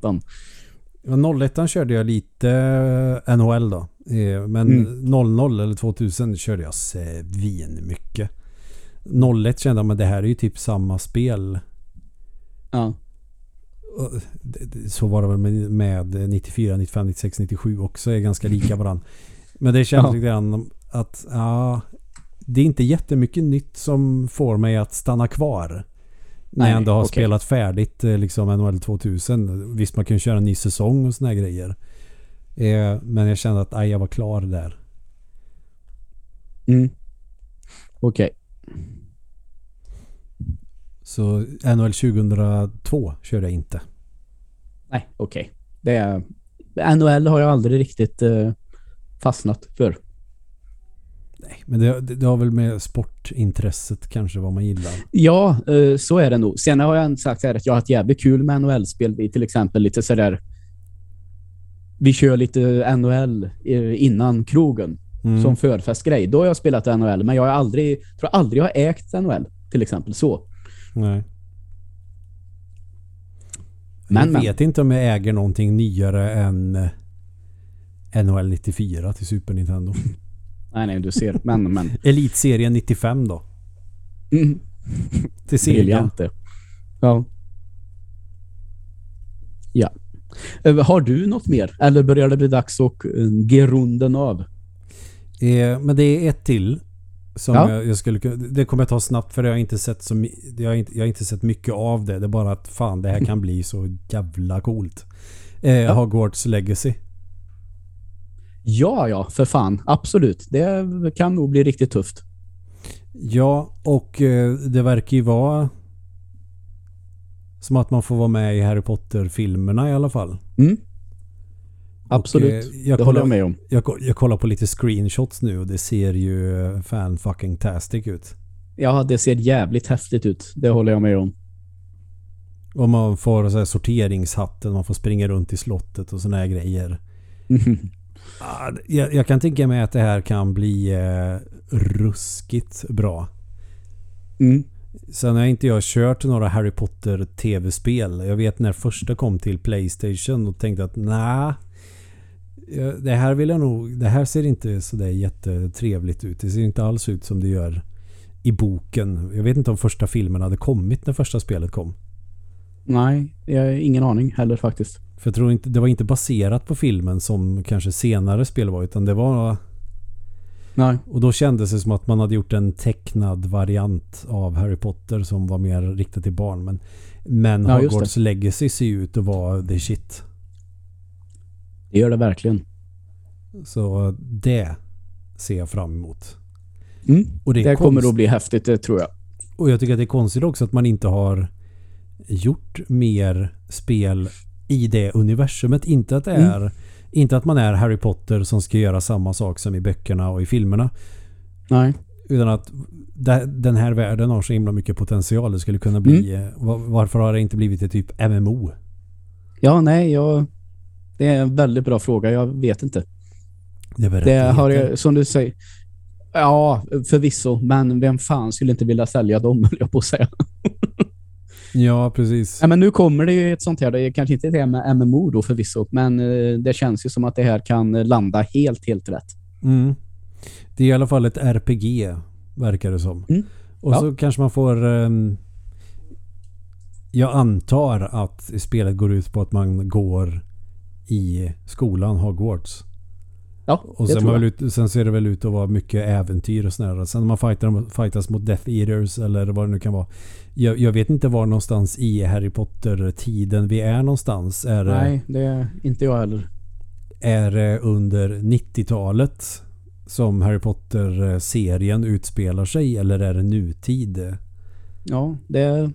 Ja, 01 körde jag lite eh, NHL då. Eh, Men Mm. 00 eller 2000 körde jag svin mycket. 01 kände jag men det här är ju typ samma spel. Ja. Det- Så var det väl med, med 94, 95, 96, 97 också. är ganska lika varandra. Men det känns Ja. lite grann att ja, det är inte jättemycket nytt som får mig att stanna kvar. När jag ändå har okej. spelat färdigt eh, liksom NHL 2000. Visst man kan köra en ny säsong och såna grejer. Eh, men jag kände att aj, jag var klar där. Mm. Okej. Så NHL 2002 körde jag inte. Nej, okej. Det är... NHL har jag aldrig riktigt eh, fastnat för. Nej, men det, det, det har väl med sportintresset kanske vad man gillar. Ja, eh, så är det nog. Sen har jag sagt här att jag har haft jävligt kul med NHL-spel. Vi till exempel lite sådär... Vi kör lite NHL eh, innan krogen Mm. som förfestgrej. Då har jag spelat NHL, men jag har aldrig, tror aldrig jag har ägt NHL till exempel. Så. Nej. Men, jag men. vet inte om jag äger någonting nyare än eh, NHL 94 till Super Nintendo. Nej, nej, du ser. Men, men. Elitserien 95 då. Mm. Till det. Ja. Ja. Eh, Har du något mer? Eller börjar det bli dags att eh, ge runden av? Eh, men det är ett till. Som Ja. jag, jag skulle Det kommer jag ta snabbt för jag har inte sett så jag har inte, jag har inte sett mycket av det. Det är bara att fan det här kan bli så jävla coolt. Eh, Hogwarts Legacy. Ja, ja, för fan. Absolut. Det kan nog bli riktigt tufft. Ja, och eh, det verkar ju vara som att man får vara med i Harry Potter-filmerna i alla fall. Mm. Och, Absolut. eh, det jag, håller kollar, jag med om. jag, jag kollar på lite screenshots nu och det ser ju eh, fan fucking tastic ut. Ja, det ser jävligt häftigt ut. Det håller jag med om. Och man får så sorteringshatten, man får springa runt i slottet och såna här grejer. Ah, Jag, jag kan tänka mig att det här kan bli eh, ruskigt bra. Mm. Sen har inte jag kört några Harry Potter tv-spel. Jag vet när första kom till Playstation och tänkte att nej. Det här vill jag nog... Det här ser inte sådär jättetrevligt ut. Det ser inte alls ut som det gör i boken. Jag vet inte om första filmen hade kommit när första spelet kom. Nej, jag har ingen aning heller faktiskt. För jag tror inte... Det var inte baserat på filmen som kanske senare spel var utan det var... Nej. Och då kändes det som att man hade gjort en tecknad variant av Harry Potter som var mer riktad till barn. Men, men Ja, Hogwarts Legacy ser ju ut att vara the shit. Det gör det verkligen. Så det ser jag fram emot. Mm. Och det, Det kommer att bli häftigt, det tror jag. Och jag tycker att det är konstigt också att man inte har gjort mer spel i det universumet. Inte att det Mm. är inte att man är Harry Potter som ska göra samma sak som i böckerna och i filmerna. Nej. Utan att den här världen har så himla mycket potential. Det skulle kunna bli... Mm. va- Varför har det inte blivit ett typ MMO? Ja, nej, jag... Det är en väldigt bra fråga. Jag vet inte. Det, Det har jag, som du säger... Ja, förvisso. Men vem fan skulle inte vilja sälja dem, jag på att säga. Ja, precis. Nej, men nu kommer det ju ett sånt här. Det är kanske inte det med MMO då förvisso. Men eh, det känns ju som att det här kan landa helt, helt rätt. Mm. Det är i alla fall ett RPG, verkar det som. Mm. Och Ja. så kanske man får... ehm, jag antar att spelet går ut på att man går i skolan Hogwarts. Ja, Och sen, man ut, sen ser det väl ut att vara mycket äventyr och sådär. Sen när man fightar, fightas mot Death Eaters eller vad det nu kan vara. Jag, jag vet inte var någonstans i Harry Potter-tiden vi är någonstans. Är, Nej, det är inte jag heller. är det under 90-talet som Harry Potter-serien utspelar sig eller är det nutid? Ja, det,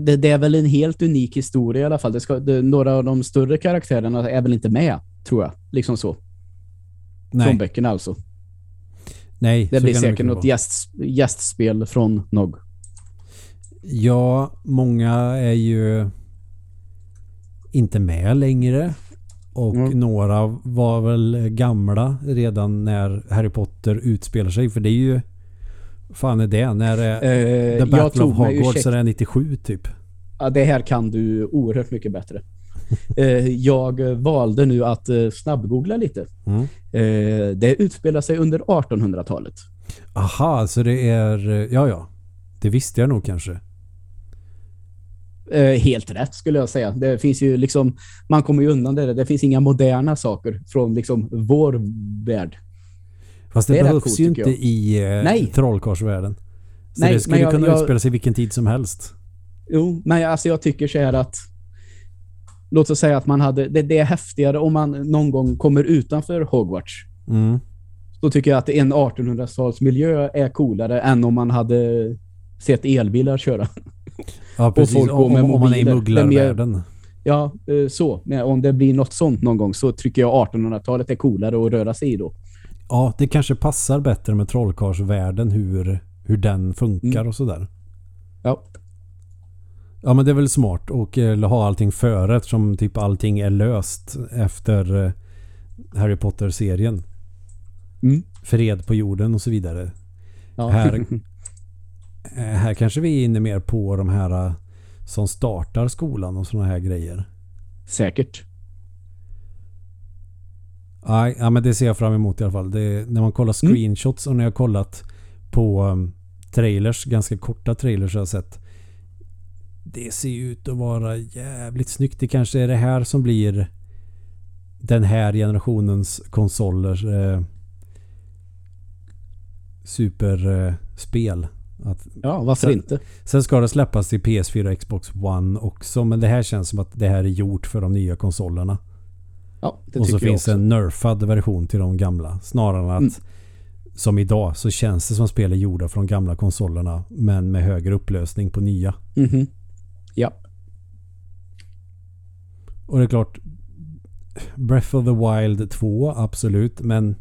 det, det är väl en helt unik historia i alla fall. Det ska, det, några av de större karaktärerna är väl inte med, tror jag. Liksom så. Från Nej, böckerna alltså. nej Det blir säkert mycket något gäst, gästspel från Nog. Ja, många är ju inte med längre. Och Mm. några var väl gamla redan när Harry Potter utspelar sig. För det är ju... fan är det? När är Eh, The Battle of Hogwarts är det 97 typ? Ja, det här kan du oerhört mycket bättre. Eh, jag valde nu att eh, snabbgoogla lite. Mm. Eh, det utspelar sig under 1800-talet. Aha, så det är... Ja, ja. Det visste jag nog kanske. Helt rätt skulle jag säga. Det finns ju liksom, man kommer ju undan det. Det finns inga moderna saker från liksom vår värld. Fast det, Det behövs coolt, ju inte i eh, Nej. trollkarlsvärlden. Så Nej, det skulle jag- kunna jag- utspela sig vilken tid som helst. Jo, men alltså jag tycker så här att låt oss säga att man hade, det, det är häftigare om man någon gång kommer utanför Hogwarts. Mm. Då tycker jag att en 1800-talsmiljö är coolare än om man hade sett elbilar köra. Ja, precis. folk går om, med om, om man är i mugglarvärlden. Ja, eh, så. Om det blir något sånt någon gång så tycker jag 1800-talet är coolare att röra sig i då. Ja, det kanske passar bättre med trollkarlsvärlden hur, hur den funkar Mm. och sådär. Ja. Ja, men det är väl smart och eh, ha allting före eftersom typ allting är löst efter eh, Harry Potter-serien. Mm. Fred på jorden och så vidare. ja. Här- Eh, Här kanske vi är inne mer på de här som startar skolan och sådana här grejer. Säkert. Nej, ja, men det ser jag fram emot i alla fall. Det, när man kollar Mm. screenshots och när jag har kollat på um, trailers, ganska korta trailers jag har sett. Det ser ju ut att vara jävligt snyggt. Det kanske är det här som blir den här generationens konsolers eh, superspel. Att Ja, varför Så- inte? Sen ska det släppas till PS4 och Xbox One också. Men det här känns som att det här är gjort för de nya konsolerna. Ja, det och så finns också. en nerfad version till de gamla. Snarare än att Mm. som idag så känns det som spel är gjorda för de gamla konsolerna. Men med högre upplösning på nya. Mhm. Ja. Och det är klart Breath of the Wild 2 absolut. Men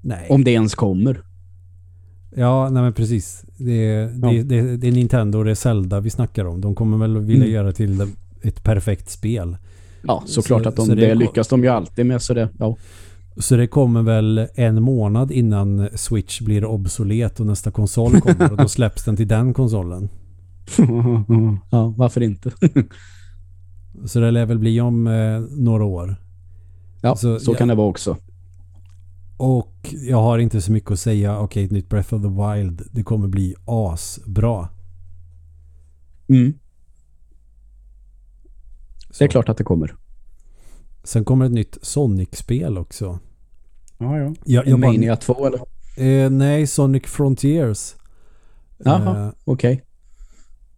Nej. Om det ens kommer. Ja, nej men precis. Det är, det, Ja. det, det är Nintendo och det är Zelda vi snackar om. De kommer väl vilja Mm. göra till ett perfekt spel. Ja, såklart Så- att de, så det det, lyckas de ju alltid med. Så det, ja. Så det kommer väl en månad innan Switch blir obsolet och nästa konsol kommer och då släpps den till den konsolen. ja, varför inte? Så det lär väl bli om eh, några år. Ja, Så, så, ja. kan det vara också. Och jag har inte så mycket att säga. Okej, ett nytt Breath of the Wild. Det kommer bli asbra. Mm. Så. Det är klart att det kommer. Sen kommer ett nytt Sonic-spel också. Ja, ja. Jag, jag bara, Mania 2 eller? eh, nej, Sonic Frontiers. Jaha. Eh, Okej.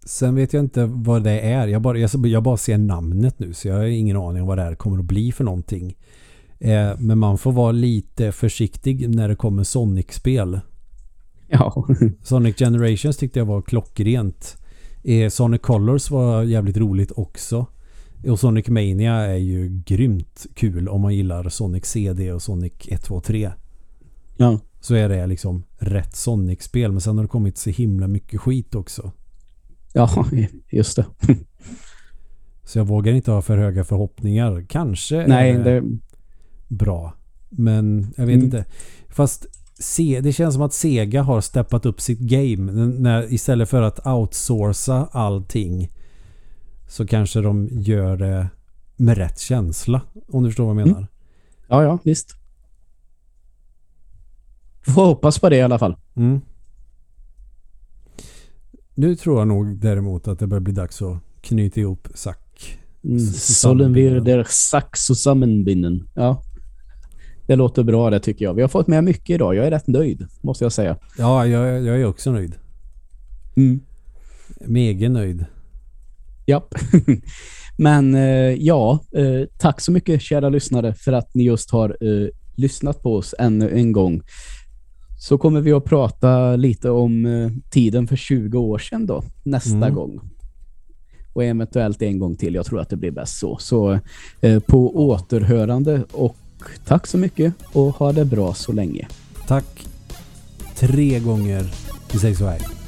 Sen vet jag inte vad det är. Jag bara, jag, jag bara ser namnet nu så jag har ingen aning om vad det här kommer att bli för någonting. Eh, men man får vara lite försiktig när det kommer Sonic-spel. Ja. Sonic Generations tyckte jag var klockrent. Eh, Sonic Colors var jävligt roligt också. Och Sonic Mania är ju grymt kul om man gillar Sonic CD och Sonic 1, 2, 3. Ja. Så är det liksom rätt Sonic-spel. Men sen har det kommit så himla mycket skit också. Ja, just det. Så jag vågar inte ha för höga förhoppningar. Kanske Nej, är det... bra. Men jag vet Mm. inte. Fast se, det känns som att Sega har steppat upp sitt game. När, istället för att outsourca allting så kanske de gör det med rätt känsla. Om du förstår vad jag menar. Ja, ja, visst. Får hoppas på det i alla fall. Mm. Nu tror jag nog däremot att det börjar bli dags att knyta ihop sack. Sollen wir der Sax zusammenbinden. Ja. Det låter bra det tycker jag. Vi har fått med mycket idag. Jag är rätt nöjd, måste jag säga. Ja, jag, jag är också nöjd. Mm. Mega nöjd. Japp. Men eh, ja, eh, tack så mycket kära lyssnare för att ni just har eh, lyssnat på oss ännu en gång. Så kommer vi att prata lite om eh, tiden för 20 år sedan då, nästa Mm. gång. Och eventuellt en gång till. Jag tror att det blir bäst så. Så eh, på återhörande och tack så mycket och ha det bra så länge. Tack. Tre gånger. Vi säger så här.